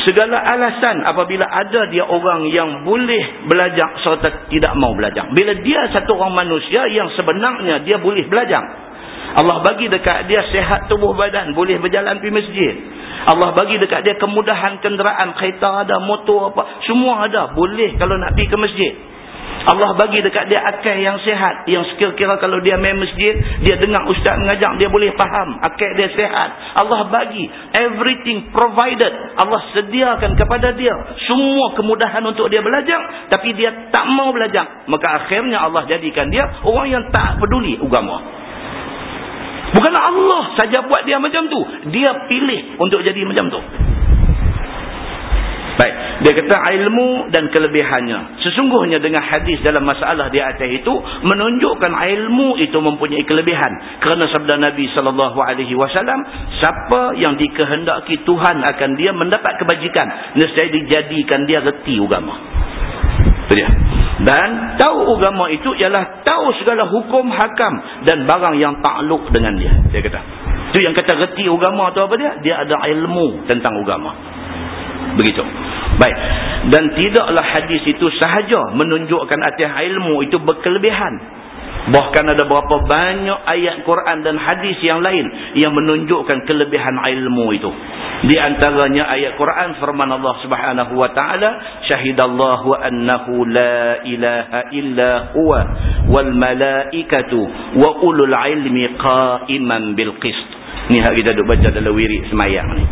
Segala alasan apabila ada dia orang yang boleh belajar serta tidak mau belajar. Bila dia satu orang manusia yang sebenarnya dia boleh belajar. Allah bagi dekat dia sehat tubuh badan. Boleh berjalan pergi masjid. Allah bagi dekat dia kemudahan kenderaan. Kereta ada, motor apa. Semua ada. Boleh kalau nak pergi ke masjid. Allah bagi dekat dia akal yang sehat. Yang sekira-kira kalau dia main masjid, dia dengar ustaz mengajar, dia boleh faham. Akal dia sehat. Allah bagi everything provided. Allah sediakan kepada dia semua kemudahan untuk dia belajar. Tapi dia tak mau belajar. Maka akhirnya Allah jadikan dia orang yang tak peduli agama. Bukanlah Allah saja buat dia macam tu. Dia pilih untuk jadi macam tu. Baik. Dia kata ilmu dan kelebihannya. Sesungguhnya dengan hadis dalam masalah di atas itu menunjukkan ilmu itu mempunyai kelebihan. Kerana sabda Nabi wasallam, siapa yang dikehendaki Tuhan akan dia mendapat kebajikan, nescaya dijadikan dia reti agama. Dia. Dan tahu agama itu ialah tahu segala hukum hakam dan barang yang takluk dengan dia. Dia kata. Itu yang kata reti agama tu apa dia? Dia ada ilmu tentang agama. Begitu. Baik. Dan tidaklah hadis itu sahaja menunjukkan atas ilmu itu berkelebihan. Bahkan ada berapa banyak ayat Quran dan hadis yang lain yang menunjukkan kelebihan ilmu itu. Di antaranya ayat Quran firman Allah Subhanahu wa taala, "Syahidallahu annahu la ilaha illa huwa wal malaikatu wa ulul ilmi qa'iman bil qist." Ni hak kita duk baca dalam wirid semayang ni.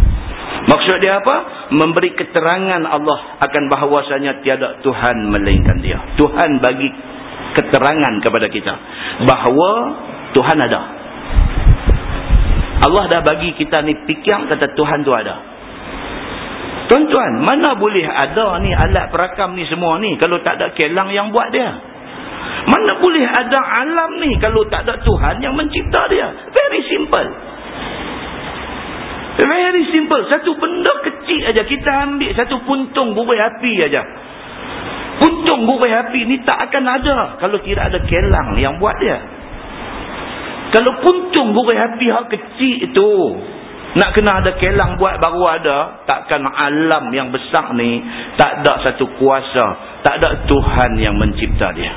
Maksud dia apa? Memberi keterangan Allah akan bahawasanya tiada Tuhan melainkan dia. Tuhan bagi keterangan kepada kita bahawa Tuhan ada. Allah dah bagi kita ni fikir kata Tuhan tu ada. Tuan-tuan, mana boleh ada ni alat perakam ni semua ni kalau tak ada kelang yang buat dia? Mana boleh ada alam ni kalau tak ada Tuhan yang mencipta dia? Very simple. Very simple. Satu benda kecil aja kita ambil satu puntung buih api aja. Puntung buih api ni tak akan ada kalau tidak ada kelang yang buat dia. Kalau puntung buih api yang kecil itu nak kena ada kelang buat baru ada, takkan alam yang besar ni tak ada satu kuasa, tak ada Tuhan yang mencipta dia.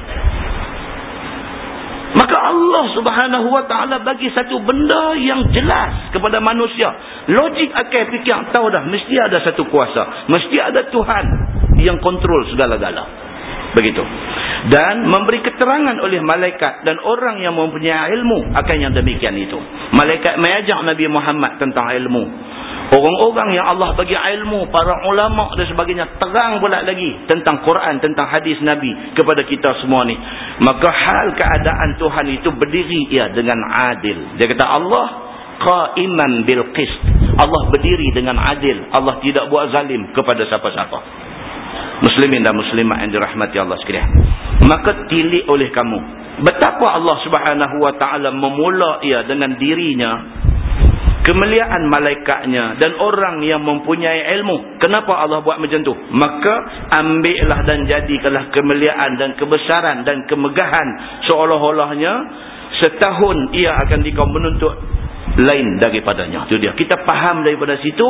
Maka Allah subhanahu wa ta'ala bagi satu benda yang jelas kepada manusia. Logik akal fikir tahu dah. Mesti ada satu kuasa. Mesti ada Tuhan yang kontrol segala-gala. Begitu. Dan memberi keterangan oleh malaikat dan orang yang mempunyai ilmu akan yang demikian itu. Malaikat mengajak Nabi Muhammad tentang ilmu. Orang-orang yang Allah bagi ilmu, para ulama dan sebagainya, terang pula lagi tentang Quran, tentang hadis Nabi kepada kita semua ni. Maka hal keadaan Tuhan itu berdiri ya dengan adil. Dia kata Allah qaiman bil qist. Allah berdiri dengan adil. Allah tidak buat zalim kepada siapa-siapa. Muslimin dan muslimat yang dirahmati Allah sekalian. Maka tilik oleh kamu. Betapa Allah subhanahu wa ta'ala memula ia dengan dirinya kemuliaan malaikatnya dan orang yang mempunyai ilmu. Kenapa Allah buat macam tu? Maka ambillah dan jadikanlah kemuliaan dan kebesaran dan kemegahan seolah-olahnya setahun ia akan dikau menuntut lain daripadanya. Itu dia. Kita faham daripada situ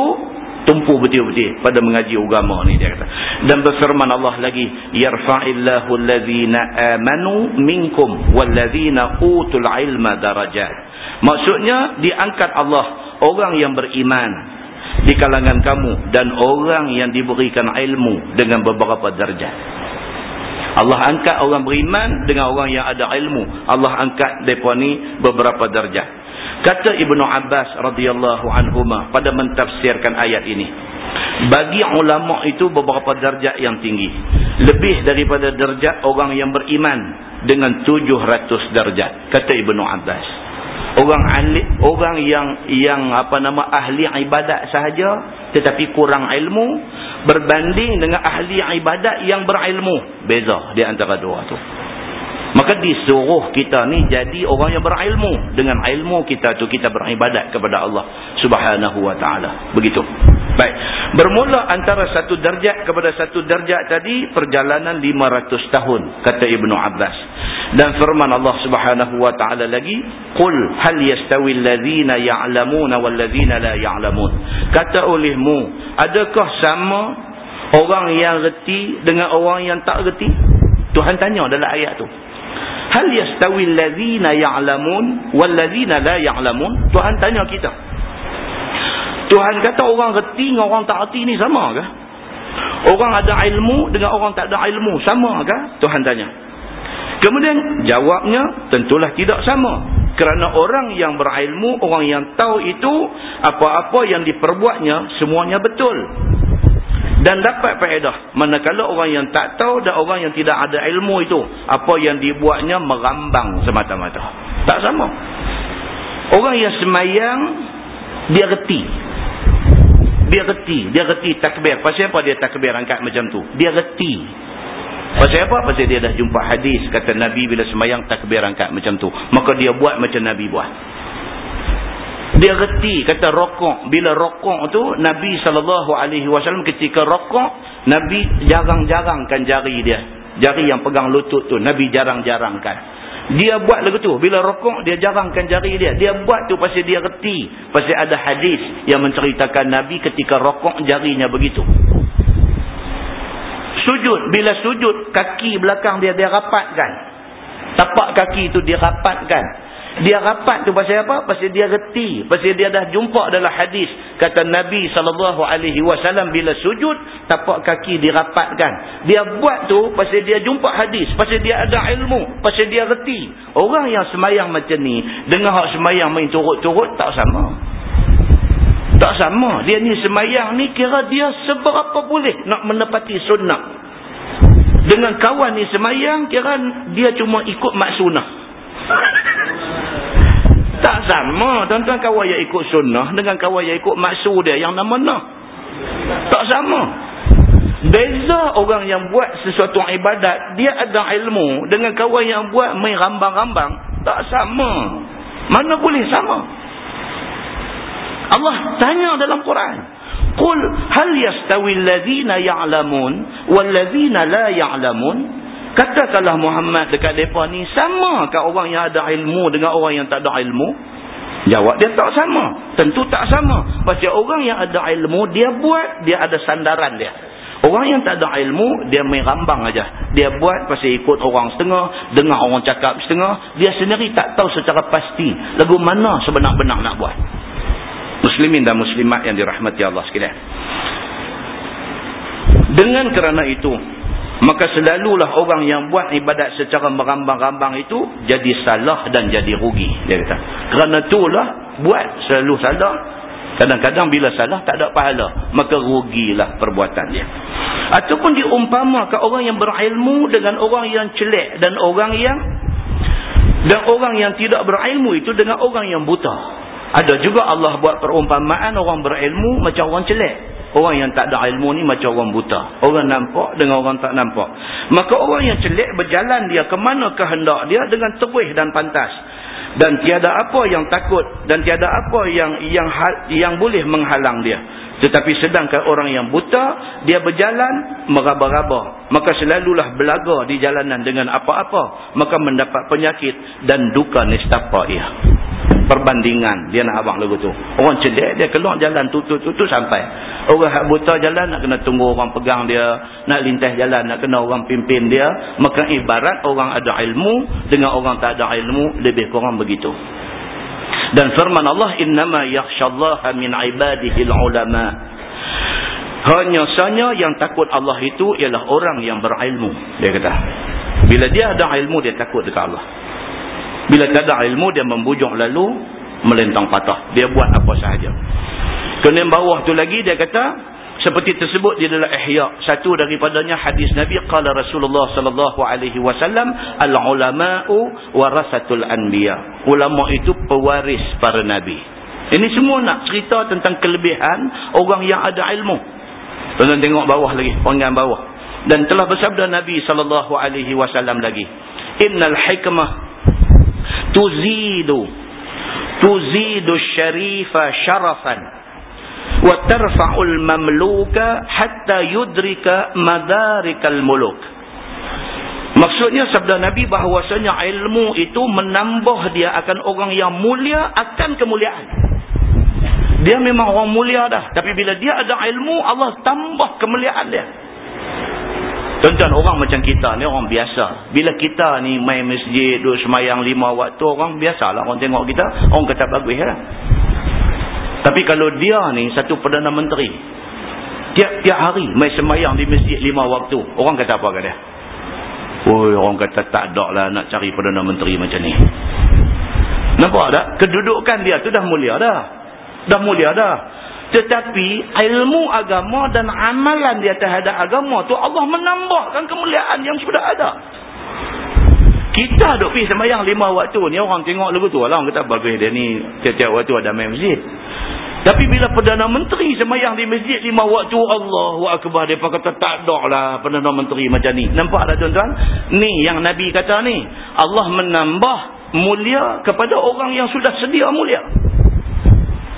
tumpu betul-betul pada mengaji agama ni dia kata. Dan berfirman Allah lagi, yarfa'illahu allazina amanu minkum wallazina utul ilma darajat. Maksudnya diangkat Allah orang yang beriman di kalangan kamu dan orang yang diberikan ilmu dengan beberapa darjah. Allah angkat orang beriman dengan orang yang ada ilmu. Allah angkat depa ni beberapa darjah. Kata Ibnu Abbas radhiyallahu anhuma pada mentafsirkan ayat ini. Bagi ulama itu beberapa darjat yang tinggi. Lebih daripada darjat orang yang beriman dengan 700 darjat. Kata Ibnu Abbas orang ahli orang yang yang apa nama ahli ibadat sahaja tetapi kurang ilmu berbanding dengan ahli ibadat yang berilmu beza di antara dua tu maka disuruh kita ni jadi orang yang berilmu. Dengan ilmu kita tu kita beribadat kepada Allah subhanahu wa ta'ala. Begitu. Baik. Bermula antara satu darjat kepada satu darjat tadi perjalanan 500 tahun kata Ibnu Abbas. Dan firman Allah Subhanahu wa taala lagi qul hal yastawi ya'lamuna wal ladhina la ya'lamun? Kata olehmu adakah sama orang yang reti dengan orang yang tak reti? Tuhan tanya dalam ayat tu hal yastawi alladhina ya'lamun wal ladhina la ya'lamun? Tuhan tanya kita. Tuhan kata orang reti dengan orang tak reti ni sama ke orang ada ilmu dengan orang tak ada ilmu sama ke Tuhan tanya. Kemudian jawabnya tentulah tidak sama. Kerana orang yang berilmu, orang yang tahu itu apa-apa yang diperbuatnya semuanya betul. Dan dapat faedah. Manakala orang yang tak tahu dan orang yang tidak ada ilmu itu. Apa yang dibuatnya merambang semata-mata. Tak sama. Orang yang semayang, dia reti. Dia reti. Dia reti takbir. Pasal apa dia takbir angkat macam tu? Dia reti. Pasal apa? Pasal dia dah jumpa hadis. Kata Nabi bila semayang takbir angkat macam tu. Maka dia buat macam Nabi buat. Dia reti kata rokok. Bila rokok tu Nabi SAW ketika rokok. Nabi jarang-jarangkan jari dia. Jari yang pegang lutut tu Nabi jarang-jarangkan. Dia buat lagu tu. Bila rokok, dia jarangkan jari dia. Dia buat tu pasal dia reti. Pasal ada hadis yang menceritakan Nabi ketika rokok jarinya begitu. Sujud. Bila sujud, kaki belakang dia, dia rapatkan. Tapak kaki tu dia rapatkan. Dia rapat tu pasal apa? Pasal dia reti. Pasal dia dah jumpa dalam hadis. Kata Nabi SAW bila sujud, tapak kaki dirapatkan. Dia buat tu pasal dia jumpa hadis. Pasal dia ada ilmu. Pasal dia reti. Orang yang semayang macam ni, dengan hak semayang main turut-turut, tak sama. Tak sama. Dia ni semayang ni kira dia seberapa boleh nak menepati sunnah. Dengan kawan ni semayang, kira dia cuma ikut maksunah. Tak sama tuan-tuan kawan yang ikut sunnah dengan kawan yang ikut maksud dia yang nama nah. Tak sama. Beza orang yang buat sesuatu ibadat, dia ada ilmu dengan kawan yang buat main rambang-rambang, tak sama. Mana boleh sama? Allah tanya dalam Quran. Qul hal yastawi alladhina ya'lamun wal ladhina la ya'lamun? Katakanlah Muhammad dekat mereka ni sama ke orang yang ada ilmu dengan orang yang tak ada ilmu? Jawab dia tak sama. Tentu tak sama. Pasal orang yang ada ilmu, dia buat, dia ada sandaran dia. Orang yang tak ada ilmu, dia main rambang aja. Dia buat pasal ikut orang setengah, dengar orang cakap setengah. Dia sendiri tak tahu secara pasti lagu mana sebenar-benar nak buat. Muslimin dan muslimat yang dirahmati Allah sekalian. Dengan kerana itu, Maka selalulah orang yang buat ibadat secara merambang-rambang itu jadi salah dan jadi rugi. Dia kata. Kerana itulah buat selalu salah. Kadang-kadang bila salah tak ada pahala. Maka rugilah perbuatan dia. Ataupun diumpamakan orang yang berilmu dengan orang yang celek. Dan orang yang dan orang yang tidak berilmu itu dengan orang yang buta. Ada juga Allah buat perumpamaan orang berilmu macam orang celek. Orang yang tak ada ilmu ni macam orang buta. Orang nampak dengan orang tak nampak. Maka orang yang celik berjalan dia ke mana kehendak dia dengan terus dan pantas. Dan tiada apa yang takut dan tiada apa yang yang yang boleh menghalang dia. Tetapi sedangkan orang yang buta, dia berjalan meraba-raba. Maka selalulah belaga di jalanan dengan apa-apa. Maka mendapat penyakit dan duka nestapa ia perbandingan. Dia nak abang lagu tu. Orang cedek dia keluar jalan tutup-tutup sampai. Orang hak buta jalan nak kena tunggu orang pegang dia. Nak lintas jalan nak kena orang pimpin dia. Maka ibarat orang ada ilmu dengan orang tak ada ilmu lebih kurang begitu. Dan firman Allah innama yakhshallaha min ibadihi ulama. Hanya sahaja yang takut Allah itu ialah orang yang berilmu dia kata. Bila dia ada ilmu dia takut dekat Allah bila tak ada ilmu dia membujuk lalu melentang patah. Dia buat apa sahaja. Kemudian bawah tu lagi dia kata seperti tersebut di dalam Ihya satu daripadanya hadis Nabi qala Rasulullah sallallahu alaihi wasallam al ulama'u warasatul anbiya. Ulama itu pewaris para nabi. Ini semua nak cerita tentang kelebihan orang yang ada ilmu. Tuan tengok bawah lagi, panggilan bawah. Dan telah bersabda Nabi sallallahu alaihi wasallam lagi, "Innal hikmah tuzidu tuzidu syarifa syarafan. Wa tarfa'ul mamluka hatta yudrika madarikal muluk. Maksudnya sabda nabi bahawasanya ilmu itu menambah dia akan orang yang mulia akan kemuliaan. Dia memang orang mulia dah tapi bila dia ada ilmu Allah tambah kemuliaan dia Tuan-tuan orang macam kita ni orang biasa. Bila kita ni main masjid, duduk semayang lima waktu, orang biasalah orang tengok kita. Orang kata bagus lah. Tapi kalau dia ni satu Perdana Menteri. Tiap-tiap hari main semayang di masjid lima waktu. Orang kata apa kat dia? Oi, orang kata tak ada lah nak cari Perdana Menteri macam ni. Nampak tak? Kedudukan dia tu dah mulia dah. Dah mulia dah. Tetapi ilmu agama dan amalan dia terhadap agama tu Allah menambahkan kemuliaan yang sudah ada. Kita duk pergi sembahyang lima waktu ni orang tengok lagu tu. Allah kata bagus dia ni tiap-tiap waktu ada main masjid. Tapi bila Perdana Menteri sembahyang di masjid lima waktu Allahu Akbar. Dia kata tak ada lah Perdana Menteri macam ni. Nampak tak tuan-tuan? Ni yang Nabi kata ni. Allah menambah mulia kepada orang yang sudah sedia mulia.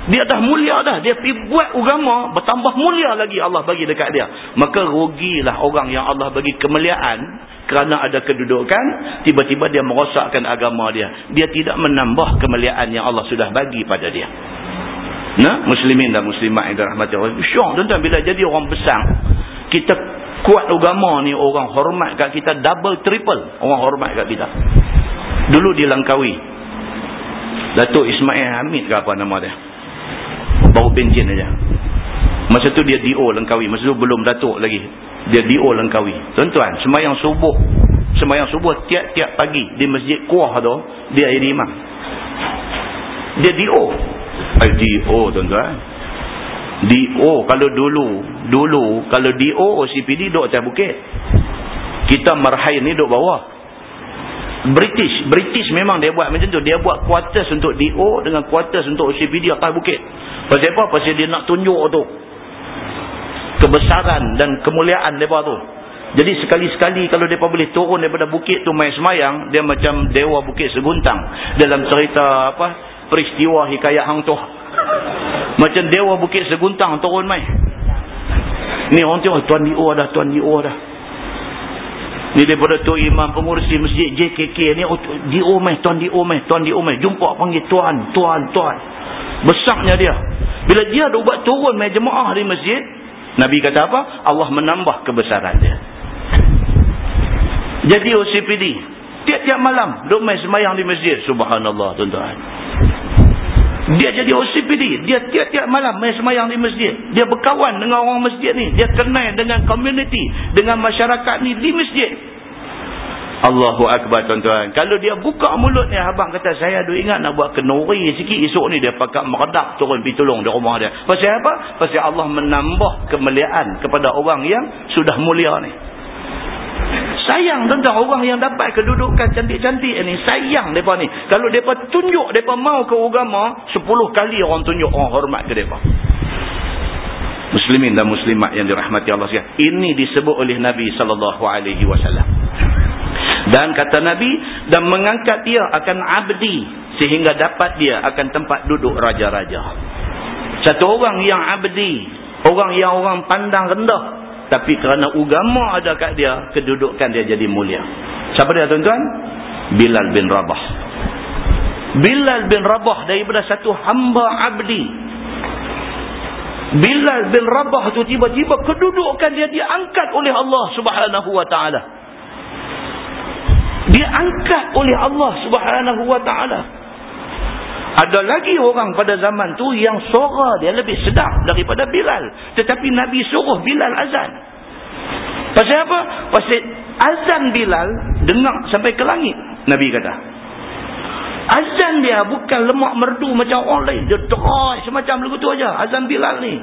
Dia dah mulia dah. Dia pergi buat agama. Bertambah mulia lagi Allah bagi dekat dia. Maka rugilah orang yang Allah bagi kemuliaan. kerana ada kedudukan tiba-tiba dia merosakkan agama dia dia tidak menambah kemuliaan yang Allah sudah bagi pada dia nah muslimin dan muslimat yang dirahmati Allah syok tuan-tuan bila jadi orang besar kita kuat agama ni orang hormat kat kita double triple orang hormat kat kita dulu dia Langkawi Datuk Ismail Hamid ke apa nama dia baru pencin aja. Masa tu dia DO Langkawi. Masa tu belum Datuk lagi. Dia DO Langkawi. Tuan-tuan semayang subuh. Semayang subuh tiap-tiap pagi di masjid kuah tu dia jadi imam. Dia DO DO tuan-tuan. DO kalau dulu dulu kalau DO OCPD duduk atas bukit. Kita marhain ni duduk bawah. British British memang dia buat macam tu. Dia buat quarters untuk DO dengan quarters untuk OCPD atas bukit pasal apa? pasal dia nak tunjuk tu kebesaran dan kemuliaan mereka tu jadi sekali-sekali kalau mereka boleh turun daripada bukit tu main semayang dia macam dewa bukit seguntang dalam cerita apa peristiwa hikayat hang tu macam dewa bukit seguntang turun mai. Ni orang tengok tuan Dio dah, tuan Dio dah. Ni daripada tu imam pengurusi masjid JKK ni Dio mai, tuan Dio mai, tuan Dio mai. Jumpa panggil tuan, tuan, tuan. Besarnya dia. Bila dia dah buat turun mai jemaah di masjid, Nabi kata apa? Allah menambah kebesaran dia. Jadi OCPD, tiap-tiap malam duk mai semayang di masjid. Subhanallah tuan-tuan. Dia jadi OCPD. Dia tiap-tiap malam main semayang di masjid. Dia berkawan dengan orang masjid ni. Dia kenal dengan community. Dengan masyarakat ni di masjid. Allahu Akbar tuan-tuan. Kalau dia buka mulut ni. Abang kata saya ada ingat nak buat kenuri sikit. Esok ni dia pakai meredak turun pergi tolong di rumah dia. Pasal apa? Pasal Allah menambah kemuliaan kepada orang yang sudah mulia ni. Sayang tentang orang yang dapat kedudukan cantik-cantik ni. Sayang mereka ni. Kalau mereka tunjuk, mereka mau ke agama, sepuluh kali orang tunjuk orang hormat ke mereka. Muslimin dan muslimat yang dirahmati Allah sekalian. Ini disebut oleh Nabi SAW. Dan kata Nabi, dan mengangkat dia akan abdi. Sehingga dapat dia akan tempat duduk raja-raja. Satu orang yang abdi. Orang yang orang pandang rendah. Tapi kerana agama ada kat dia, kedudukan dia jadi mulia. Siapa dia tuan-tuan? Bilal bin Rabah. Bilal bin Rabah daripada satu hamba abdi. Bilal bin Rabah tu tiba-tiba kedudukan dia diangkat oleh Allah subhanahu wa ta'ala. Diangkat oleh Allah subhanahu wa ta'ala. Ada lagi orang pada zaman tu yang suara dia lebih sedap daripada Bilal. Tetapi Nabi suruh Bilal azan. Pasal apa? Pasal azan Bilal dengar sampai ke langit. Nabi kata. Azan dia bukan lemak merdu macam orang lain. Dia terai semacam tu aja. Azan Bilal ni.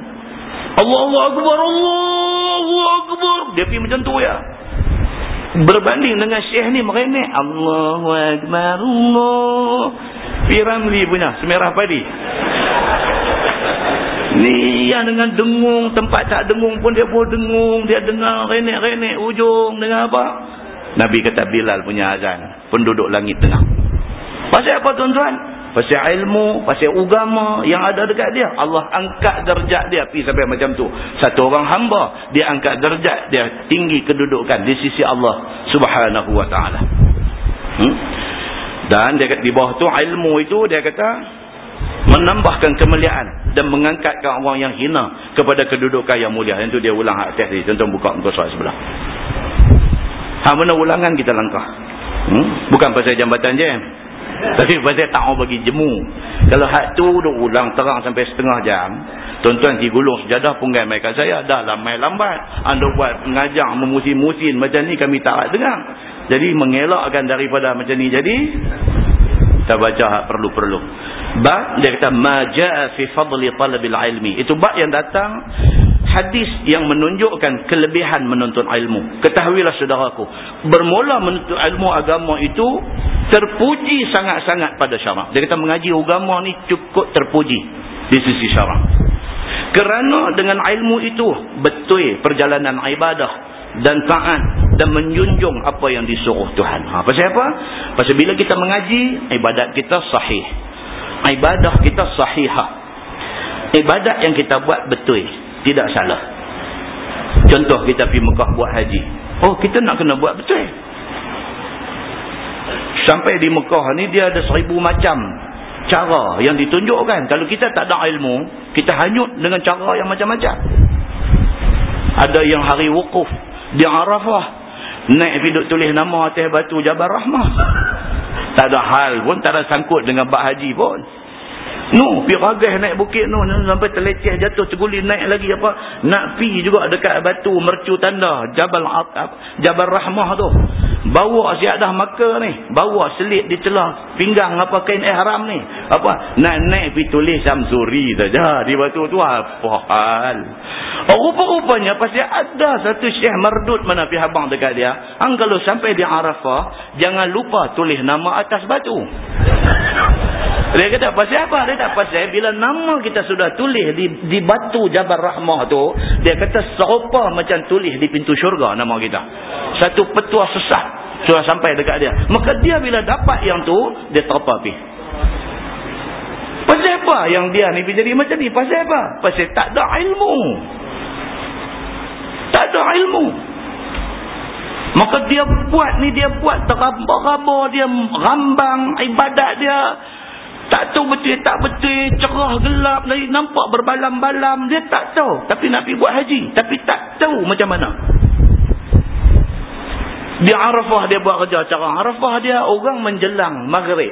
Allahu Akbar, Allahu Akbar. Dia pergi macam tu ya. Berbanding dengan syekh ni merenek. Allahu Akbar, Allah. Piramli punya, semerah padi. Ni yang dengan dengung, tempat tak dengung pun dia pun dengung. Dia dengar renek-renek ujung. Dengar apa? Nabi kata Bilal punya azan. Penduduk langit dengar. Pasal apa tuan-tuan? Pasal ilmu, pasal agama yang ada dekat dia. Allah angkat derajat dia pergi sampai macam tu. Satu orang hamba, dia angkat derajat dia tinggi kedudukan di sisi Allah subhanahu wa ta'ala. Hmm? Dan dia kata, di bawah tu ilmu itu dia kata menambahkan kemuliaan dan mengangkatkan orang yang hina kepada kedudukan yang mulia. Yang tu dia ulang hak atas ni. Tuan-tuan buka muka surat sebelah. Hak mana ulangan kita langkah. Hmm? Bukan pasal jambatan je. Tapi pasal tak mau bagi jemu. Kalau hak tu duk ulang terang sampai setengah jam. Tuan-tuan pergi gulung sejadah punggai mereka saya. Dah main lambat. Anda buat pengajar memusin-musin macam ni kami tak dengar. Jadi mengelakkan daripada macam ni. Jadi kita baca perlu-perlu. Ba dia kata majaa fi fadli talabil ilmi. Itu bab yang datang hadis yang menunjukkan kelebihan menuntut ilmu. Ketahuilah saudaraku, bermula menuntut ilmu agama itu terpuji sangat-sangat pada syarak. Dia kata mengaji agama ni cukup terpuji di sisi syarak. Kerana dengan ilmu itu betul perjalanan ibadah dan taat dan menjunjung apa yang disuruh Tuhan. Ha, pasal apa? Pasal bila kita mengaji, ibadat kita sahih. Ibadah kita sahihah. Ibadat yang kita buat betul. Tidak salah. Contoh kita pergi Mekah buat haji. Oh kita nak kena buat betul. Sampai di Mekah ni dia ada seribu macam cara yang ditunjukkan. Kalau kita tak ada ilmu, kita hanyut dengan cara yang macam-macam. Ada yang hari wukuf di Arafah. Naik pergi tulis nama atas batu Jabal Rahmah. Tak ada hal pun, tak ada sangkut dengan Bak Haji pun. No, pi ragah naik bukit no sampai terleceh jatuh terguling naik lagi apa? Nak pi juga dekat batu mercu tanda Jabal Jabal Rahmah tu. Bawa siadah Makkah ni, bawa selit di celah pinggang apa kain ihram ni. Apa? Nak naik pi tulis Samsuri saja di batu tu apa hal? Rupa-rupanya pasti ada satu syekh merdut mana pi habang dekat dia. Hang kalau sampai di Arafah, jangan lupa tulis nama atas batu. Dia kata pasal apa? Dia tak pasal bila nama kita sudah tulis di di batu Jabal Rahmah tu, dia kata serupa macam tulis di pintu syurga nama kita. Satu petua sesat sudah sampai dekat dia. Maka dia bila dapat yang tu, dia terpa pi. Pasal apa yang dia ni jadi macam ni? Pasal apa? Pasal tak ada ilmu. Tak ada ilmu. Maka dia buat ni, dia buat terabah-rabah, dia rambang ibadat dia. Tak tahu betul tak betul, cerah gelap, nampak berbalam-balam. Dia tak tahu. Tapi nak pergi buat haji. Tapi tak tahu macam mana. Di Arafah dia buat kerja cara. Arafah dia orang menjelang maghrib.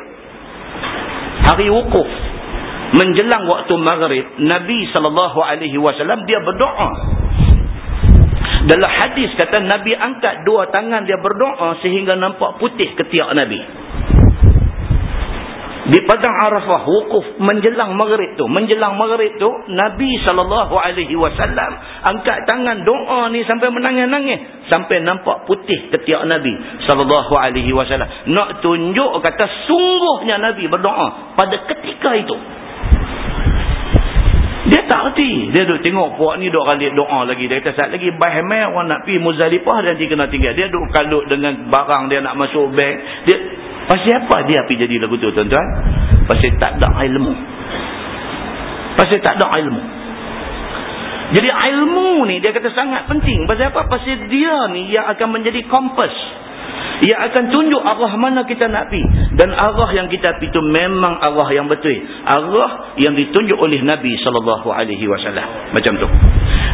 Hari wukuf. Menjelang waktu maghrib. Nabi SAW dia berdoa. Dalam hadis kata Nabi angkat dua tangan dia berdoa sehingga nampak putih ketiak Nabi di padang Arafah wukuf menjelang maghrib tu. Menjelang maghrib tu Nabi SAW angkat tangan doa ni sampai menangis-nangis. Sampai nampak putih ketiak Nabi SAW nak tunjuk kata sungguhnya Nabi berdoa pada ketika itu. Dia tak erti dia duduk tengok puak ni duduk kali doa lagi. Dia kata saat lagi bahimai orang nak pergi Muzalipah dan dia kena tinggal. Dia duduk kalut dengan barang dia nak masuk bank. Dia Pasal apa dia pergi jadi lagu tu tuan-tuan? Pasal tak ada ilmu. Pasal tak ada ilmu. Jadi ilmu ni dia kata sangat penting. Pasal apa? Pasal dia ni yang akan menjadi kompas. Ia akan tunjuk arah mana kita nak pergi. Dan arah yang kita pergi itu memang arah yang betul. Arah yang ditunjuk oleh Nabi SAW. Macam tu.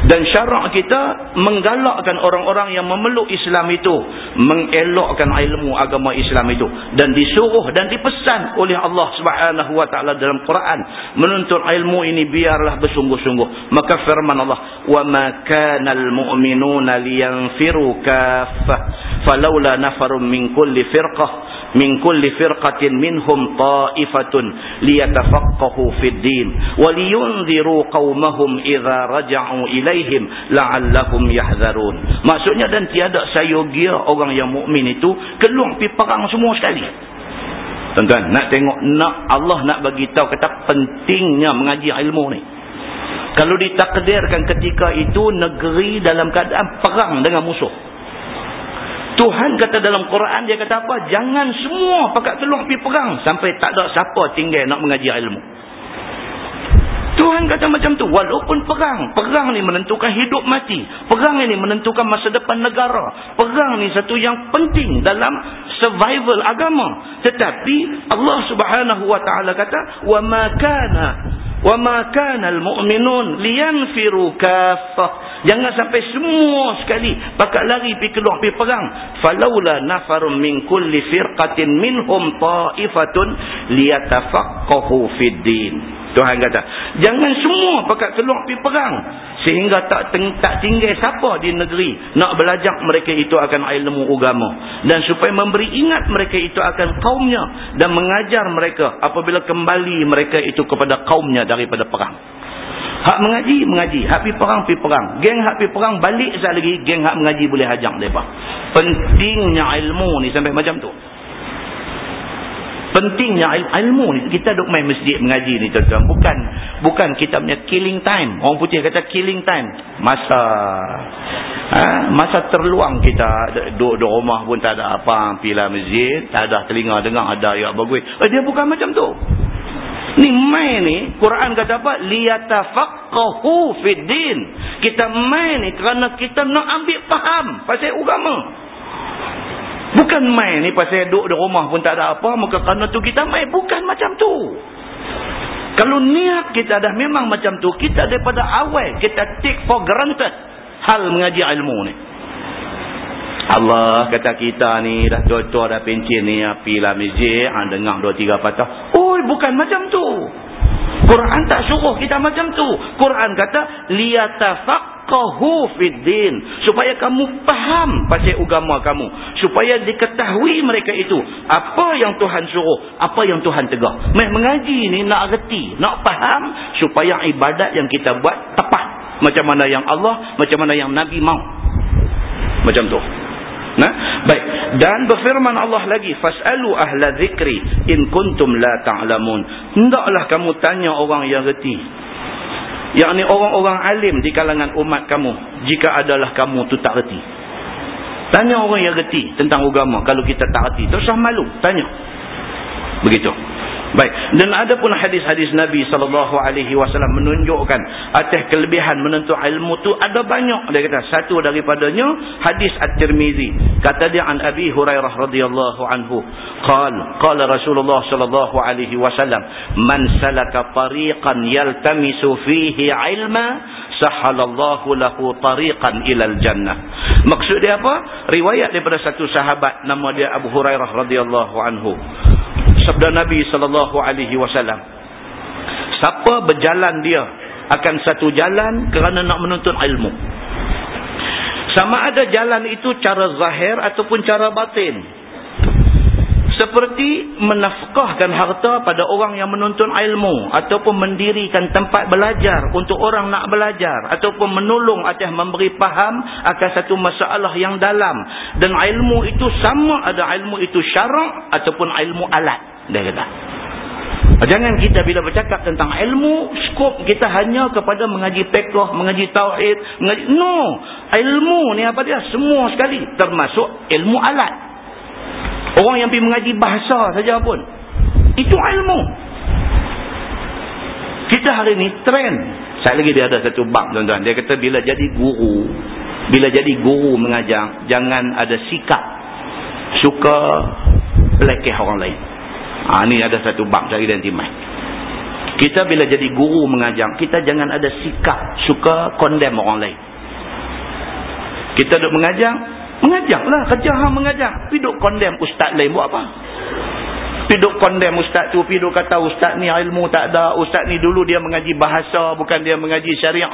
Dan syarak kita menggalakkan orang-orang yang memeluk Islam itu. Mengelokkan ilmu agama Islam itu. Dan disuruh dan dipesan oleh Allah SWT dalam Quran. Menuntut ilmu ini biarlah bersungguh-sungguh. Maka firman Allah. وَمَا كَانَ الْمُؤْمِنُونَ لِيَنْفِرُوا كَافَةً فَلَوْلَا نَفَرٌ min kulli firqah min kulli firqatin minhum ta'ifatun liyatafaqahu fid din wa liyunziru qaumahum idza raja'u ilaihim la'allahum yahzarun. Maksudnya dan tiada sayogia orang yang mukmin itu keluar pi perang semua sekali. Tuan-tuan nak tengok nak Allah nak bagi tahu kata pentingnya mengaji ilmu ni. Kalau ditakdirkan ketika itu negeri dalam keadaan perang dengan musuh Tuhan kata dalam Quran dia kata apa? Jangan semua pakat keluar pergi perang sampai tak ada siapa tinggal nak mengaji ilmu. Tuhan kata macam tu. Walaupun perang. Perang ni menentukan hidup mati. Perang ini menentukan masa depan negara. Perang ni satu yang penting dalam survival agama. Tetapi Allah subhanahu wa ta'ala kata. وَمَا كَانَ وَمَا كَانَ الْمُؤْمِنُونَ لِيَنْفِرُوا كَافَةً Jangan sampai semua sekali pakat lari pergi keluar pergi perang. Falaula nafarum min kulli firqatin minhum ta'ifatun liyatafaqahu fid din. Tuhan kata, jangan semua pakat keluar pergi perang sehingga tak tak tinggal siapa di negeri nak belajar mereka itu akan ilmu agama dan supaya memberi ingat mereka itu akan kaumnya dan mengajar mereka apabila kembali mereka itu kepada kaumnya daripada perang. Hak mengaji, mengaji. Hak pi perang, pi perang. Geng hak pi perang, balik sekali lagi. Geng hak mengaji boleh hajak mereka. Pentingnya ilmu ni sampai macam tu. Pentingnya ilmu ni. Kita duduk main masjid mengaji ni tuan-tuan. Bukan bukan kita punya killing time. Orang putih kata killing time. Masa ha, masa terluang kita duduk di rumah pun tak ada apa. Pilah masjid. Tak ada telinga dengar ada ayat bagus. Eh, dia bukan macam tu. Ni main ni Quran kata apa? Liyatafaqahu fid din. Kita main ni kerana kita nak ambil faham pasal agama. Bukan main ni pasal duduk di rumah pun tak ada apa. Maka kerana tu kita main. Bukan macam tu. Kalau niat kita dah memang macam tu. Kita daripada awal kita take for granted. Hal mengaji ilmu ni. Allah kata kita ni dah tua-tua dah pencin ni. Apilah masjid. Ha, dengar dua tiga patah. Oh bukan macam tu. Quran tak suruh kita macam tu. Quran kata. Liyatafak tafaqahu fid din supaya kamu faham pasal agama kamu supaya diketahui mereka itu apa yang Tuhan suruh apa yang Tuhan tegah meh mengaji ni nak reti nak faham supaya ibadat yang kita buat tepat macam mana yang Allah macam mana yang Nabi mau macam tu Nah, baik. Dan berfirman Allah lagi, fasalu ahla dzikri in kuntum la ta'lamun. Hendaklah kamu tanya orang yang reti. Yakni orang-orang alim di kalangan umat kamu jika adalah kamu tu tak reti. Tanya orang yang reti tentang agama kalau kita tak reti usah malu. Tanya. Begitu Baik. Dan ada pun hadis-hadis Nabi SAW menunjukkan atas kelebihan menuntut ilmu tu ada banyak. Dia kata satu daripadanya hadis At-Tirmizi. Kata dia an Abi Hurairah radhiyallahu anhu. Qal, qala Rasulullah sallallahu alaihi wasallam, "Man salaka tariqan yaltamisu fihi ilma, sahalallahu lahu tariqan ilal jannah." Maksud dia apa? Riwayat daripada satu sahabat nama dia Abu Hurairah radhiyallahu anhu sabda Nabi sallallahu alaihi wasallam. Siapa berjalan dia akan satu jalan kerana nak menuntut ilmu. Sama ada jalan itu cara zahir ataupun cara batin seperti menafkahkan harta pada orang yang menuntun ilmu ataupun mendirikan tempat belajar untuk orang nak belajar ataupun menolong atas memberi faham akan satu masalah yang dalam dan ilmu itu sama ada ilmu itu syarak ataupun ilmu alat dia kata Jangan kita bila bercakap tentang ilmu, skop kita hanya kepada mengaji pekoh, mengaji tauhid, mengaji no. Ilmu ni apa dia? Semua sekali termasuk ilmu alat. Orang yang pergi mengaji bahasa saja pun. Itu ilmu. Kita hari ni trend. Saya lagi dia ada satu bab tuan-tuan. Dia kata bila jadi guru. Bila jadi guru mengajar. Jangan ada sikap. Suka belakih orang lain. Ha, ni ada satu bab saya dan timai. Kita bila jadi guru mengajar. Kita jangan ada sikap. Suka condemn orang lain. Kita duduk mengajar. Mengajaklah kerja hang mengajak. Pi duk condemn ustaz lain buat apa? Pi duk condemn ustaz tu, pi duk kata ustaz ni ilmu tak ada, ustaz ni dulu dia mengaji bahasa bukan dia mengaji syariah.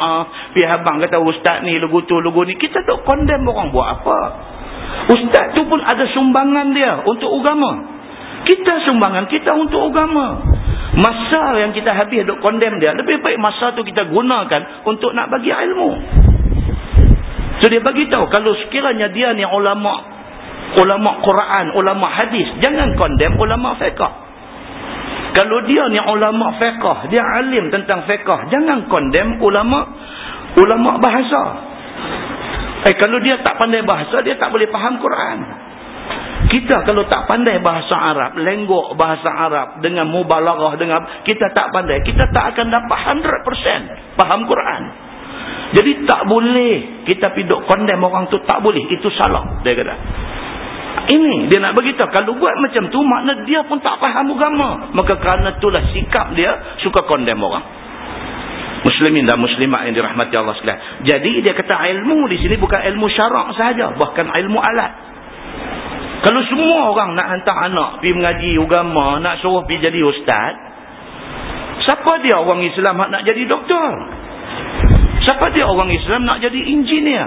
Pi habang kata ustaz ni lugu tu lugu ni. Kita duk condemn orang buat apa? Ustaz tu pun ada sumbangan dia untuk agama. Kita sumbangan kita untuk agama. Masa yang kita habis duk condemn dia, lebih baik masa tu kita gunakan untuk nak bagi ilmu. So dia bagi tahu kalau sekiranya dia ni ulama ulama Quran, ulama hadis, jangan condemn ulama fiqh. Kalau dia ni ulama fiqh, dia alim tentang fiqh, jangan condemn ulama ulama bahasa. Eh kalau dia tak pandai bahasa, dia tak boleh faham Quran. Kita kalau tak pandai bahasa Arab, lenggok bahasa Arab dengan mubalaghah dengan kita tak pandai, kita tak akan dapat 100% faham Quran. Jadi tak boleh kita piduk condemn orang tu tak boleh. Itu salah. Dia kata. Ini dia nak beritahu. Kalau buat macam tu makna dia pun tak faham agama. Maka kerana itulah sikap dia suka condemn orang. Muslimin dan muslimat yang dirahmati Allah sekalian. Jadi dia kata ilmu di sini bukan ilmu syarak sahaja. Bahkan ilmu alat. Kalau semua orang nak hantar anak pergi mengaji agama, nak suruh pergi jadi ustaz. Siapa dia orang Islam nak jadi doktor? Siapa dia orang Islam nak jadi engineer?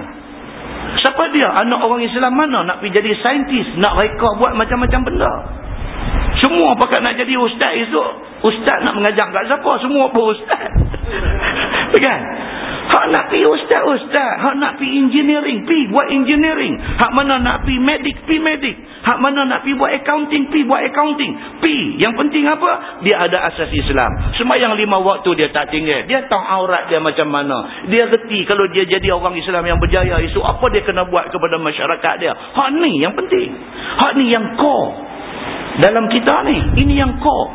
Siapa dia anak orang Islam mana nak pergi jadi saintis, nak reka buat macam-macam benda? Semua pakat nak jadi ustaz itu. Ustaz nak mengajar kat siapa? Semua pun ustaz. [LAUGHS] kan? Hak nak pergi ustaz-ustaz. Hak nak pergi engineering. Pergi buat engineering. Hak mana nak pergi medik, pergi medik. Hak mana nak pergi buat accounting, pergi buat accounting. Pergi. Yang penting apa? Dia ada asas Islam. Semayang lima waktu dia tak tinggal. Dia tahu aurat dia macam mana. Dia reti kalau dia jadi orang Islam yang berjaya isu. Apa dia kena buat kepada masyarakat dia. Hak ni yang penting. Hak ni yang core. Dalam kita ni. Ini yang core.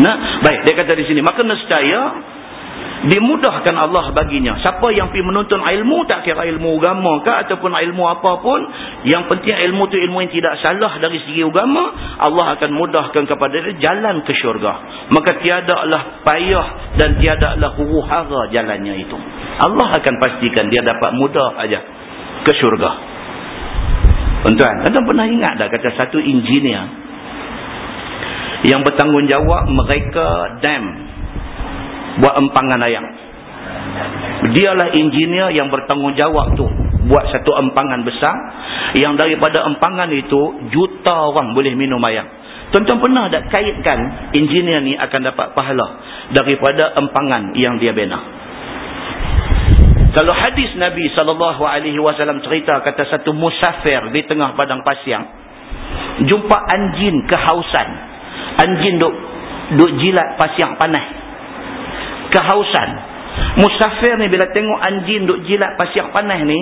Nah, baik. Dia kata di sini. Maka nescaya dimudahkan Allah baginya. Siapa yang pergi menuntut ilmu tak kira ilmu agama ke ataupun ilmu apa pun yang penting ilmu tu ilmu yang tidak salah dari segi agama Allah akan mudahkan kepada dia jalan ke syurga. Maka tiada lah payah dan tiada lah huru hara jalannya itu. Allah akan pastikan dia dapat mudah aja ke syurga. Tuan-tuan anda pernah ingat tak kata satu engineer yang bertanggungjawab mereka dam buat empangan air. Dialah engineer yang bertanggungjawab tu buat satu empangan besar yang daripada empangan itu juta orang boleh minum air. Tuan-tuan pernah tak kaitkan engineer ni akan dapat pahala daripada empangan yang dia bina. Kalau hadis Nabi SAW cerita kata satu musafir di tengah padang pasir jumpa anjing kehausan. Anjing duk duk jilat pasir panas kehausan. Musafir ni bila tengok anjing duk jilat pasir panas ni,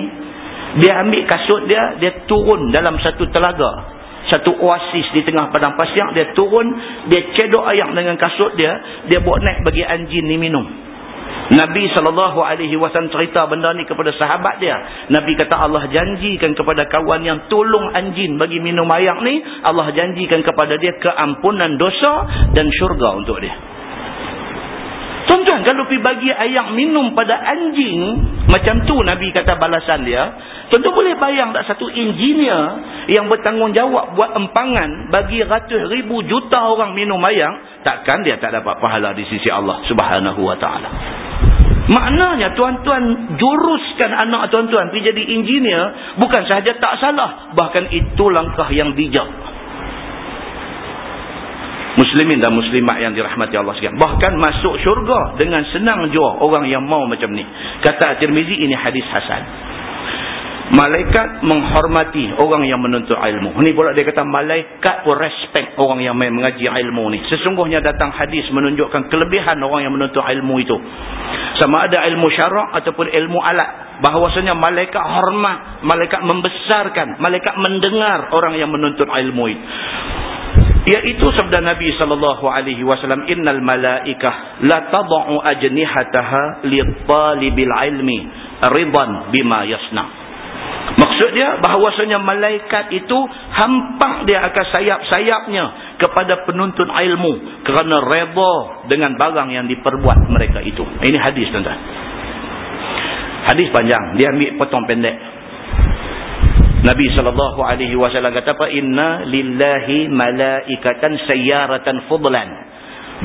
dia ambil kasut dia, dia turun dalam satu telaga. Satu oasis di tengah padang pasir, dia turun, dia cedok air dengan kasut dia, dia buat naik bagi anjing ni minum. Nabi SAW cerita benda ni kepada sahabat dia. Nabi kata Allah janjikan kepada kawan yang tolong anjing bagi minum air ni, Allah janjikan kepada dia keampunan dosa dan syurga untuk dia. Tuan-tuan, kalau pergi bagi ayam minum pada anjing, macam tu Nabi kata balasan dia, tuan-tuan boleh bayang tak satu engineer yang bertanggungjawab buat empangan bagi ratus ribu juta orang minum ayam, takkan dia tak dapat pahala di sisi Allah subhanahu wa ta'ala. Maknanya tuan-tuan juruskan anak tuan-tuan pergi jadi engineer, bukan sahaja tak salah, bahkan itu langkah yang bijak muslimin dan muslimat yang dirahmati Allah sekalian. Bahkan masuk syurga dengan senang jua orang yang mau macam ni. Kata Tirmizi ini hadis hasan. Malaikat menghormati orang yang menuntut ilmu. Ini pula dia kata malaikat pun respect orang yang mengaji ilmu ni. Sesungguhnya datang hadis menunjukkan kelebihan orang yang menuntut ilmu itu. Sama ada ilmu syarak ataupun ilmu alat. Bahawasanya malaikat hormat, malaikat membesarkan, malaikat mendengar orang yang menuntut ilmu itu yaitu sabda Nabi sallallahu alaihi wasallam innal malaikah la tad'u ajnihataha li talibil ilmi ridan bima yasna. Maksud dia bahawasanya malaikat itu hampak dia akan sayap-sayapnya kepada penuntut ilmu kerana redha dengan barang yang diperbuat mereka itu. Ini hadis tuan-tuan. Hadis panjang dia ambil potong pendek Nabi sallallahu alaihi wasallam kata apa? Inna lillahi malaikatan sayyaratan fudlan.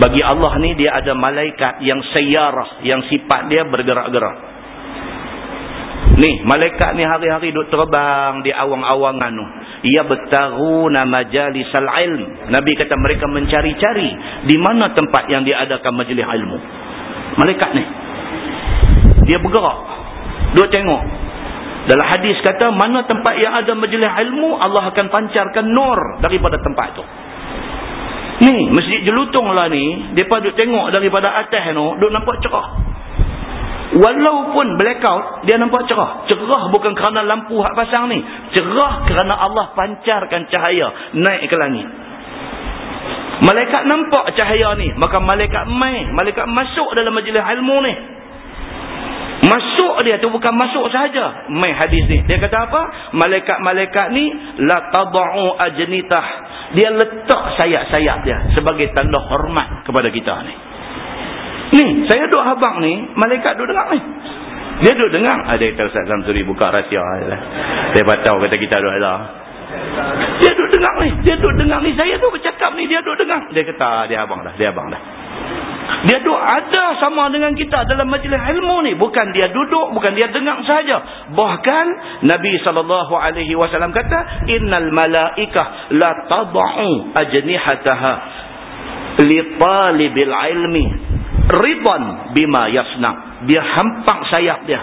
Bagi Allah ni dia ada malaikat yang sayyarah yang sifat dia bergerak-gerak. Ni malaikat ni hari-hari duk terbang di awang-awangan tu. Ia bertaruna majalisal ilm. Nabi kata mereka mencari-cari di mana tempat yang diadakan majlis ilmu. Malaikat ni. Dia bergerak. Duk tengok dalam hadis kata mana tempat yang ada majlis ilmu Allah akan pancarkan nur daripada tempat itu. Ni masjid jelutong lah ni. Mereka duduk tengok daripada atas tu. Duduk nampak cerah. Walaupun blackout dia nampak cerah. Cerah bukan kerana lampu hak pasang ni. Cerah kerana Allah pancarkan cahaya naik ke langit. Malaikat nampak cahaya ni. Maka malaikat mai. Malaikat masuk dalam majlis ilmu ni. Masuk dia tu bukan masuk sahaja. Mai hadis ni. Dia kata apa? Malaikat-malaikat ni la tad'u ajnitah. Dia letak sayap-sayap dia sebagai tanda hormat kepada kita ni. Ni, saya duduk habang ni, malaikat duduk dengar ni. Dia duduk dengar. Ada ah, kata Ustaz Samsuri buka rahsia. Dia batau kata kita duduk ada. Dia duduk dengar ni. Dia duduk dengar ni. Saya tu bercakap ni. Dia duduk dengar. Dia kata, ah, dia abang dah. Dia abang dah. Dia duduk ada sama dengan kita dalam majlis ilmu ni. Bukan dia duduk, bukan dia dengar saja. Bahkan Nabi SAW kata, Innal malaikah la tada'u ajnihataha li talibil ilmi riban bima yasna. Dia hampak sayap dia.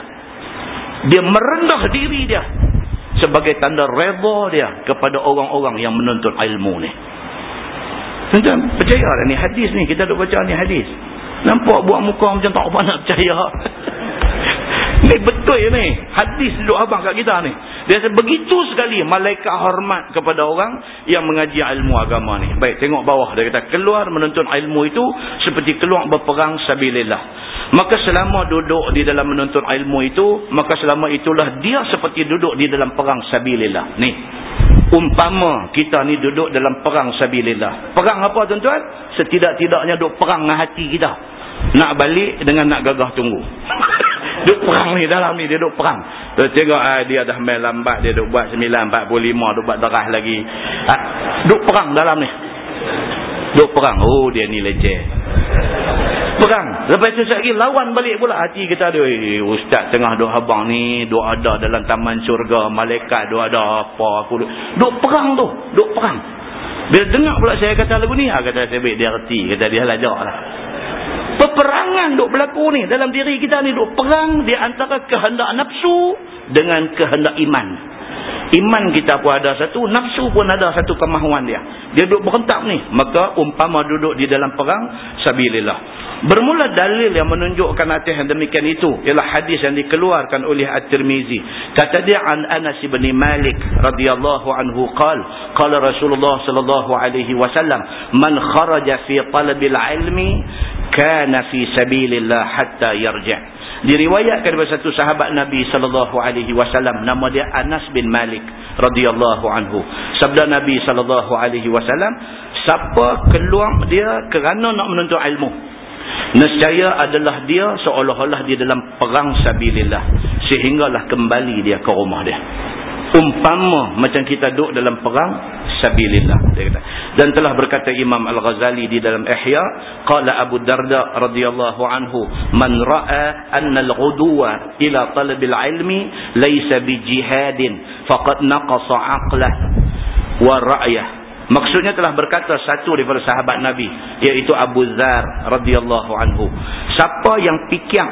Dia merendah diri dia sebagai tanda reda dia kepada orang-orang yang menuntut ilmu ni. Tuan-tuan, percaya lah ni hadis ni. Kita duk baca ni hadis. Nampak buat muka macam tak apa nak percaya. [LAUGHS] ni betul ni. Hadis duduk abang kat kita ni. Dia kata begitu sekali malaikat hormat kepada orang yang mengaji ilmu agama ni. Baik, tengok bawah. Dia kata keluar menuntut ilmu itu seperti keluar berperang sabilillah. Maka selama duduk di dalam menuntut ilmu itu, maka selama itulah dia seperti duduk di dalam perang sabilillah. Ni. Umpama kita ni duduk dalam perang sabilillah. Perang apa tuan-tuan? Setidak-tidaknya duduk perang dengan hati kita. Nak balik dengan nak gagah tunggu. [LAUGHS] duduk perang ni dalam ni dia duduk perang. Tu tengok ah, dia dah main lambat dia duduk buat 9.45 duduk buat darah lagi. Ah, duduk perang dalam ni. Duduk perang. Oh dia ni leceh perang. Lepas itu lagi lawan balik pula hati kita. Eh, ustaz tengah doa abang ni, doa ada dalam taman syurga, malaikat doa ada apa aku. Duk perang tu, duk perang. Bila dengar pula saya kata lagu ni, ah kata saya baik dia reti, kata dia lajak lah. Peperangan duk berlaku ni dalam diri kita ni duk perang di antara kehendak nafsu dengan kehendak iman. Iman kita pun ada satu, nafsu pun ada satu kemahuan dia. Dia duduk berentak ni. Maka umpama duduk di dalam perang, sabilillah. Bermula dalil yang menunjukkan atas yang demikian itu ialah hadis yang dikeluarkan oleh At-Tirmizi. Kata dia an Anas bin Malik radhiyallahu anhu qal qala Rasulullah sallallahu alaihi wasallam man kharaja fi talabil ilmi kana fi sabilillah hatta yarji'. Diriwayatkan daripada satu sahabat Nabi sallallahu alaihi wasallam nama dia Anas bin Malik radhiyallahu anhu. Sabda Nabi sallallahu alaihi wasallam, siapa keluar dia kerana nak menuntut ilmu, nescaya adalah dia seolah-olah di dalam perang sabilillah. Sehinggalah kembali dia ke rumah dia. Umpama macam kita duduk dalam perang sabilillah dia kata. Dan telah berkata Imam Al-Ghazali di dalam Ihya qala Abu Darda radhiyallahu anhu man ra'a anna al-ghuduwa ila talab al-ilmi laysa bi jihadin faqad naqasa aqlah wa ra'yah maksudnya telah berkata satu daripada sahabat Nabi iaitu Abu Dzar radhiyallahu anhu. Siapa yang fikir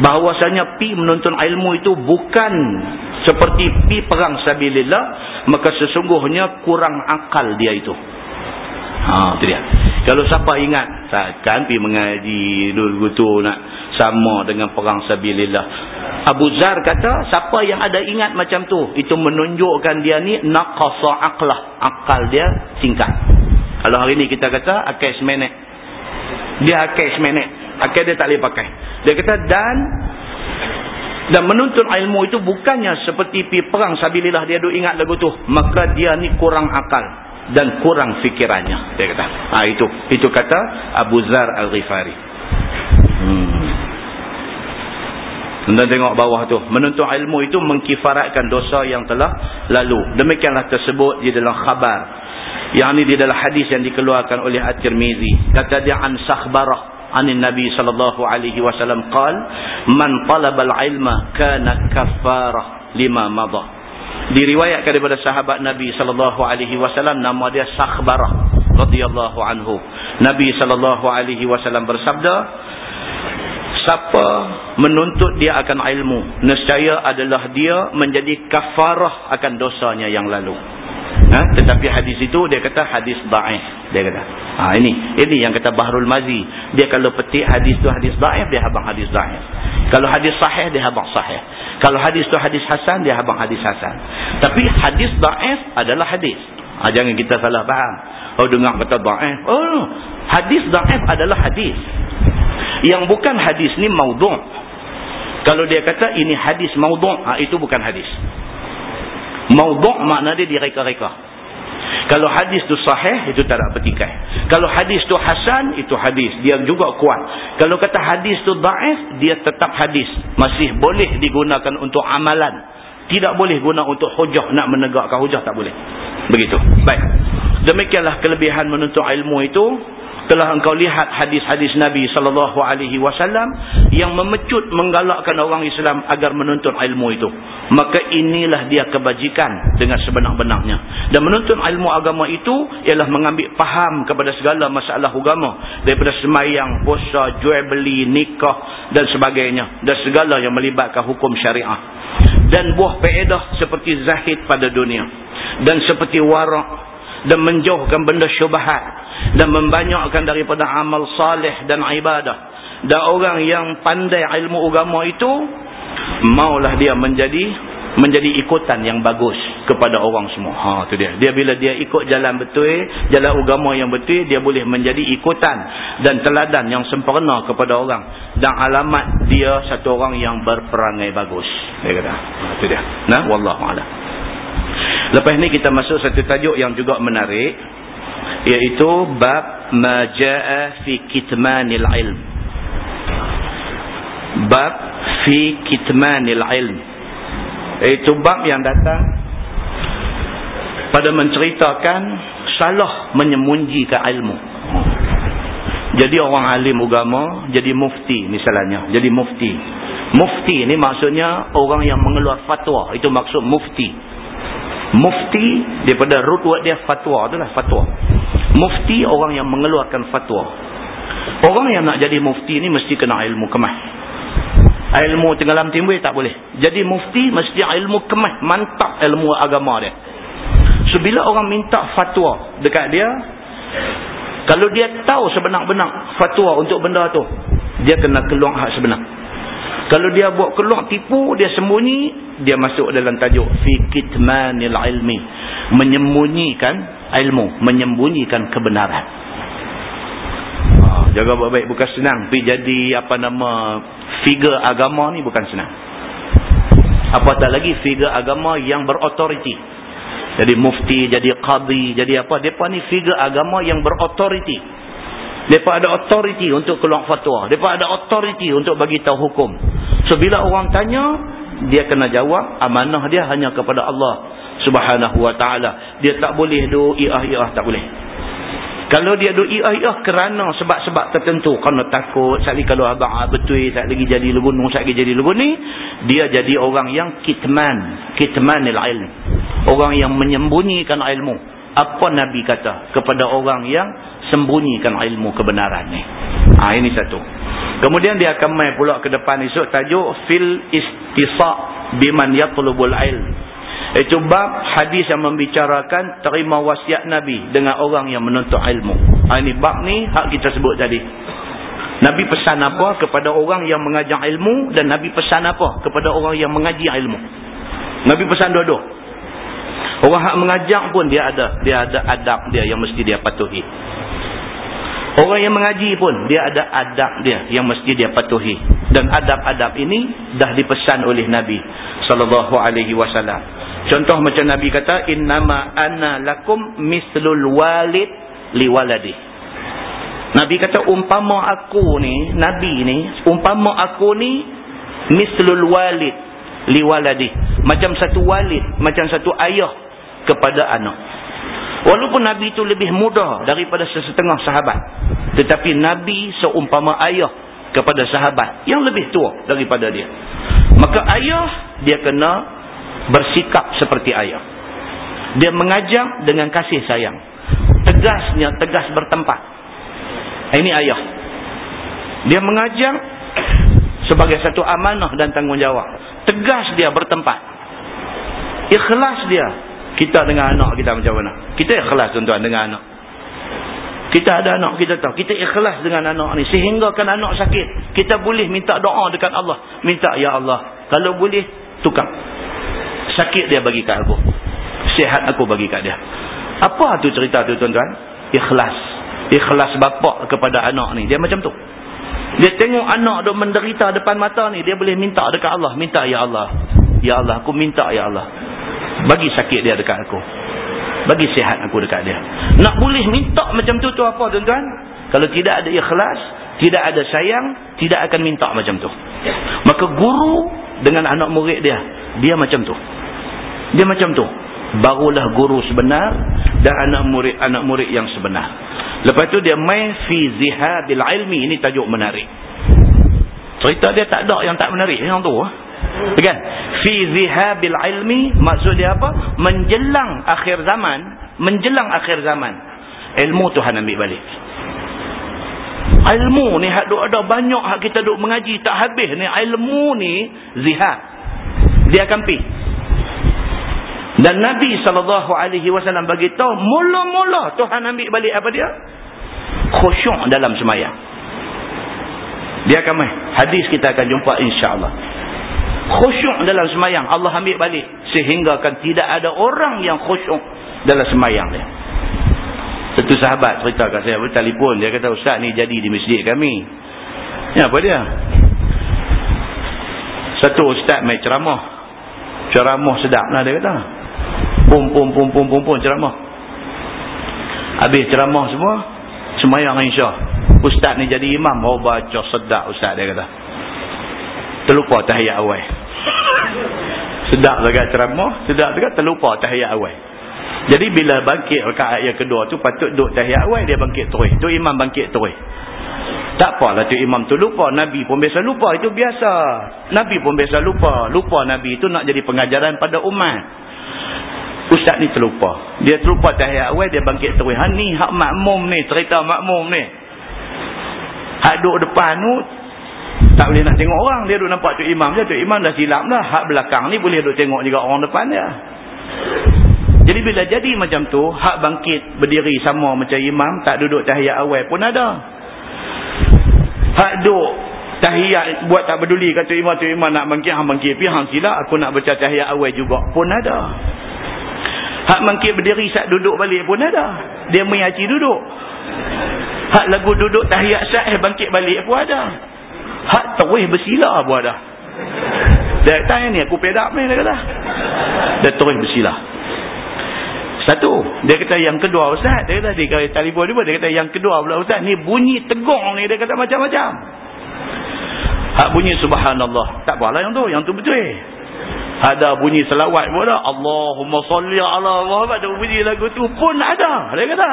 bahawasanya pi menuntun ilmu itu bukan seperti pi perang sabilillah maka sesungguhnya kurang akal dia itu. Ha itu dia. Kalau siapa ingat takkan pi mengaji dulu tu nak sama dengan perang sabilillah Abu Zar kata siapa yang ada ingat macam tu itu menunjukkan dia ni naqasa aqlah akal dia singkat kalau hari ni kita kata akal semenek dia akal semenek akal dia tak boleh pakai dia kata dan dan menuntut ilmu itu bukannya seperti pi perang sabilillah dia duk ingat lagu tu. Maka dia ni kurang akal dan kurang fikirannya. Dia kata. Ha, itu itu kata Abu Zar Al-Ghifari. Hmm. Dan tengok bawah tu. Menuntut ilmu itu mengkifaratkan dosa yang telah lalu. Demikianlah tersebut di dalam khabar. Yang ini di dalam hadis yang dikeluarkan oleh At-Tirmizi. Kata dia an sakhbarah عن النبي صلى الله عليه وسلم قال من طلب العلم كان كفارة لما مضى diriwayatkan daripada sahabat Nabi sallallahu alaihi wasallam nama dia Sakhbarah radhiyallahu anhu Nabi sallallahu alaihi wasallam bersabda siapa menuntut dia akan ilmu. Nescaya adalah dia menjadi kafarah akan dosanya yang lalu. Ha? tetapi hadis itu dia kata hadis da'if. Dia kata ha, ini ini yang kata Bahrul Mazi. Dia kalau petik hadis tu hadis da'if dia habang hadis da'if. Kalau hadis sahih dia habang sahih. Kalau hadis tu hadis hasan dia habang hadis hasan. Tapi hadis da'if adalah hadis. Ha, jangan kita salah faham. Oh dengar kata da'if. Oh hadis da'if adalah hadis. Yang bukan hadis ni maudhu' kalau dia kata ini hadis maudhu' ha, itu bukan hadis Maudhu' makna dia direka-reka. Kalau hadis tu sahih, itu tak ada petikai. Kalau hadis tu hasan, itu hadis. Dia juga kuat. Kalau kata hadis tu da'if, dia tetap hadis. Masih boleh digunakan untuk amalan. Tidak boleh guna untuk hujah. Nak menegakkan hujah, tak boleh. Begitu. Baik. Demikianlah kelebihan menuntut ilmu itu telah engkau lihat hadis-hadis Nabi sallallahu alaihi wasallam yang memecut menggalakkan orang Islam agar menuntut ilmu itu. Maka inilah dia kebajikan dengan sebenar-benarnya. Dan menuntut ilmu agama itu ialah mengambil faham kepada segala masalah agama daripada semayang, puasa, jual beli, nikah dan sebagainya dan segala yang melibatkan hukum syariah. Dan buah faedah seperti zahid pada dunia dan seperti warak dan menjauhkan benda syubhat dan membanyakkan daripada amal salih dan ibadah dan orang yang pandai ilmu agama itu maulah dia menjadi menjadi ikutan yang bagus kepada orang semua. Ha tu dia. Dia bila dia ikut jalan betul, jalan agama yang betul, dia boleh menjadi ikutan dan teladan yang sempurna kepada orang. dan alamat dia satu orang yang berperangai bagus dia kata itu dia nah wallahu a'lam lepas ni kita masuk satu tajuk yang juga menarik iaitu bab majaa fi kitmanil ilm. Bab fi kitmanil ilm. Iaitu bab yang datang pada menceritakan salah menyembunyikan ilmu. Jadi orang alim agama jadi mufti misalnya jadi mufti. Mufti ni maksudnya orang yang mengeluar fatwa. Itu maksud mufti mufti daripada word dia fatwa itulah fatwa. Mufti orang yang mengeluarkan fatwa. Orang yang nak jadi mufti ni mesti kena ilmu kemah. Ilmu tenggelam timbul tak boleh. Jadi mufti mesti ilmu kemah mantap ilmu agama dia. So bila orang minta fatwa dekat dia kalau dia tahu sebenar-benar fatwa untuk benda tu, dia kena keluar hak sebenar. Kalau dia buat keluar tipu, dia sembunyi, dia masuk dalam tajuk fi kitmanil ilmi, menyembunyikan ilmu, menyembunyikan kebenaran. Ha, jaga baik-baik bukan senang, tapi jadi apa nama figure agama ni bukan senang. Apatah lagi figure agama yang berautoriti jadi mufti, jadi qadi, jadi apa. Mereka ni figure agama yang berautoriti. Mereka ada autoriti untuk keluar fatwa. Mereka ada autoriti untuk bagi tahu hukum. So, bila orang tanya, dia kena jawab. Amanah dia hanya kepada Allah subhanahu wa ta'ala. Dia tak boleh do i'ah-i'ah, tak boleh. Kalau dia duk iya-iya kerana sebab-sebab tertentu. Kerana takut. Sekali kalau abang ah, betul tak lagi jadi legunung. Tak lagi jadi legun ni. Dia jadi orang yang kitman. Kitmanil ilm. Orang yang menyembunyikan ilmu. Apa Nabi kata kepada orang yang sembunyikan ilmu kebenaran ni. Ha, ini satu. Kemudian dia akan main pula ke depan esok. Tajuk fil istisa' biman yatlubul ilm. Itu bab hadis yang membicarakan terima wasiat Nabi dengan orang yang menuntut ilmu. Ha, ini bab ni hak kita sebut tadi. Nabi pesan apa kepada orang yang mengajar ilmu dan Nabi pesan apa kepada orang yang mengaji ilmu. Nabi pesan dua-dua. Orang hak mengajar pun dia ada dia ada adab dia yang mesti dia patuhi. Orang yang mengaji pun dia ada adab dia yang mesti dia patuhi. Dan adab-adab ini dah dipesan oleh Nabi wasallam. Contoh macam Nabi kata innama anna lakum mislul walid liwaladi. Nabi kata umpama aku ni, nabi ni, umpama aku ni mislul walid liwaladi. Macam satu walid, macam satu ayah kepada anak. Walaupun nabi itu lebih muda daripada sesetengah sahabat, tetapi nabi seumpama ayah kepada sahabat yang lebih tua daripada dia. Maka ayah dia kena bersikap seperti ayah. Dia mengajar dengan kasih sayang. Tegasnya, tegas bertempat. Ini ayah. Dia mengajar sebagai satu amanah dan tanggungjawab. Tegas dia bertempat. Ikhlas dia. Kita dengan anak kita macam mana? Kita ikhlas tuan-tuan dengan anak. Kita ada anak, kita tahu. Kita ikhlas dengan anak ni. Sehingga kan anak sakit. Kita boleh minta doa dekat Allah. Minta, Ya Allah. Kalau boleh, tukar sakit dia bagi kat aku sihat aku bagi kat dia apa tu cerita tu tuan-tuan ikhlas ikhlas bapa kepada anak ni dia macam tu dia tengok anak duk menderita depan mata ni dia boleh minta dekat Allah minta ya Allah ya Allah aku minta ya Allah bagi sakit dia dekat aku bagi sihat aku dekat dia nak boleh minta macam tu tu apa tuan-tuan kalau tidak ada ikhlas tidak ada sayang tidak akan minta macam tu maka guru dengan anak murid dia dia macam tu dia macam tu. Barulah guru sebenar dan anak murid-anak murid yang sebenar. Lepas tu dia main fi zihabil ilmi. Ini tajuk menarik. Cerita dia tak ada yang tak menarik. Yang tu. Kan? Fi zihabil ilmi. Maksud dia apa? Menjelang akhir zaman. Menjelang akhir zaman. Ilmu Tuhan ambil balik. Ilmu ni ada banyak hak kita duk mengaji tak habis ni. Ilmu ni zihad. Dia akan pergi. Dan Nabi SAW bagi tahu mula-mula Tuhan ambil balik apa dia? Khusyuk dalam semayang. Dia akan main. Hadis kita akan jumpa insya-Allah. Khusyuk dalam semayang Allah ambil balik sehingga kan tidak ada orang yang khusyuk dalam semayang dia. Satu sahabat cerita kat saya bertelefon dia kata ustaz ni jadi di masjid kami. Ni apa dia? Satu ustaz mai ceramah. Ceramah sedap lah dia kata. Pum pum pum pum pum pum ceramah. Habis ceramah semua. Semayang insya. Ustaz ni jadi imam. Oh baca sedap ustaz dia kata. Terlupa tahiyat awal. Sedap dekat ceramah. Sedap dekat terlupa tahiyat awal. Jadi bila bangkit rakaat yang kedua tu patut duduk tahiyat awal dia bangkit terus. Tu imam bangkit terus. Tak apalah tu imam tu lupa. Nabi pun biasa lupa. Itu biasa. Nabi pun biasa lupa. Lupa Nabi itu nak jadi pengajaran pada umat. Ustaz ni terlupa. Dia terlupa tahiyat awal dia bangkit terus. Ha ni hak makmum ni. Cerita makmum ni. Hak duduk depan tu. Tak boleh nak tengok orang. Dia duduk nampak tu imam je. Tu imam dah silap dah. Hak belakang ni boleh duduk tengok juga orang depan dia. Jadi bila jadi macam tu, hak bangkit berdiri sama macam imam, tak duduk tahiyat awal pun ada. Hak duduk tahiyat buat tak peduli kata imam tu imam nak bangkit, hang bangkit pi hang sila aku nak baca tahiyat awal juga pun ada. Hak bangkit berdiri sat duduk balik pun ada. Dia mengaji duduk. Hak lagu duduk tahiyat sat eh bangkit balik pun ada. Hak terus bersila pun ada. Dia tanya ni aku pedak ni dia kata. Dia terus bersila. Satu. Dia kata yang kedua Ustaz. Dia kata dia kata telefon dia, dia kata yang kedua pula Ustaz. Ni bunyi tegong ni dia kata macam-macam. Hak bunyi subhanallah. Tak apalah yang tu. Yang tu betul. Ada bunyi selawat pun ada. Allahumma salli ala Muhammad. Ada bunyi lagu tu pun ada. Dia kata.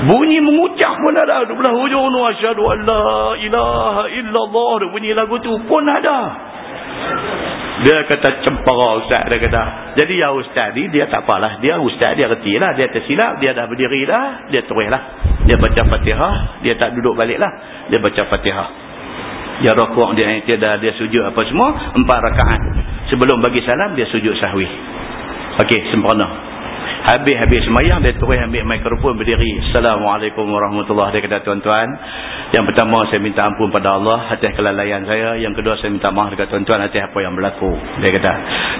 Bunyi mengucap pun ada. Di belah hujung tu. Asyadu an la ilaha illallah. Ada bunyi lagu tu pun ada. Dia kata cempara ustaz dia kata. Jadi ya ustaz ni dia tak apalah. Dia ustaz dia reti lah. Dia tersilap. Dia dah berdiri lah. Dia terus lah. Dia baca fatihah. Dia tak duduk balik lah. Dia baca fatihah. Dia rokok dia tiada dia sujud apa semua. Empat rakaat. Sebelum bagi salam dia sujud sahwi. Okey sempurna. Habis-habis semayang dia terus ambil mikrofon berdiri. Assalamualaikum warahmatullahi wabarakatuh. Dia kata tuan-tuan. Yang pertama saya minta ampun pada Allah atas kelalaian saya. Yang kedua saya minta maaf dekat tuan-tuan atas apa yang berlaku. Dia kata.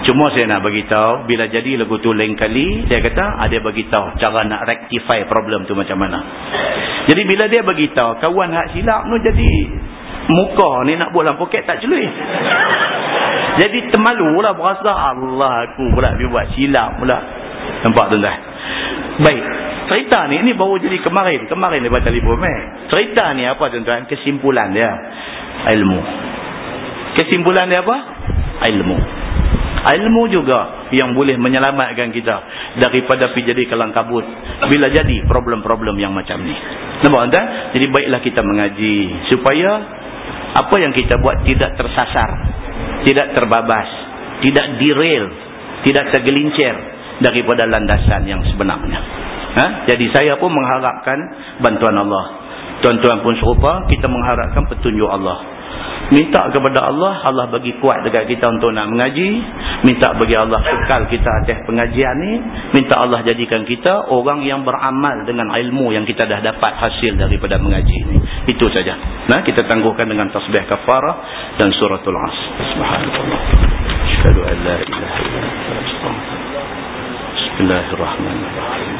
Cuma saya nak beritahu bila jadi lagu tu lain kali. Dia kata ada beritahu cara nak rectify problem tu macam mana. Jadi bila dia beritahu kawan hak silap tu jadi muka ni nak buat dalam poket tak celui. [LAUGHS] Jadi termalulah berasa Allah aku pula dia buat silap pula. Nampak tuan-tuan? Baik. Cerita ni, ni baru jadi kemarin. Kemarin dia baca telefon. Eh. Cerita ni apa tuan-tuan? Kesimpulan dia. Ilmu. Kesimpulan dia apa? Ilmu. Ilmu juga yang boleh menyelamatkan kita daripada pergi jadi kelang kabut. Bila jadi problem-problem yang macam ni. Nampak tuan-tuan? Jadi baiklah kita mengaji. Supaya apa yang kita buat tidak tersasar. Tidak terbabas. Tidak derail. Tidak tergelincir daripada landasan yang sebenarnya. Ha? Jadi saya pun mengharapkan bantuan Allah. Tuan-tuan pun serupa, kita mengharapkan petunjuk Allah. Minta kepada Allah, Allah bagi kuat dekat kita untuk nak mengaji. Minta bagi Allah kekal kita atas pengajian ni. Minta Allah jadikan kita orang yang beramal dengan ilmu yang kita dah dapat hasil daripada mengaji ni. Itu saja. Nah, kita tangguhkan dengan tasbih kafarah dan suratul as. Subhanallah. Asyhadu an la ilaha illallah. الله الرحمن الرحيم.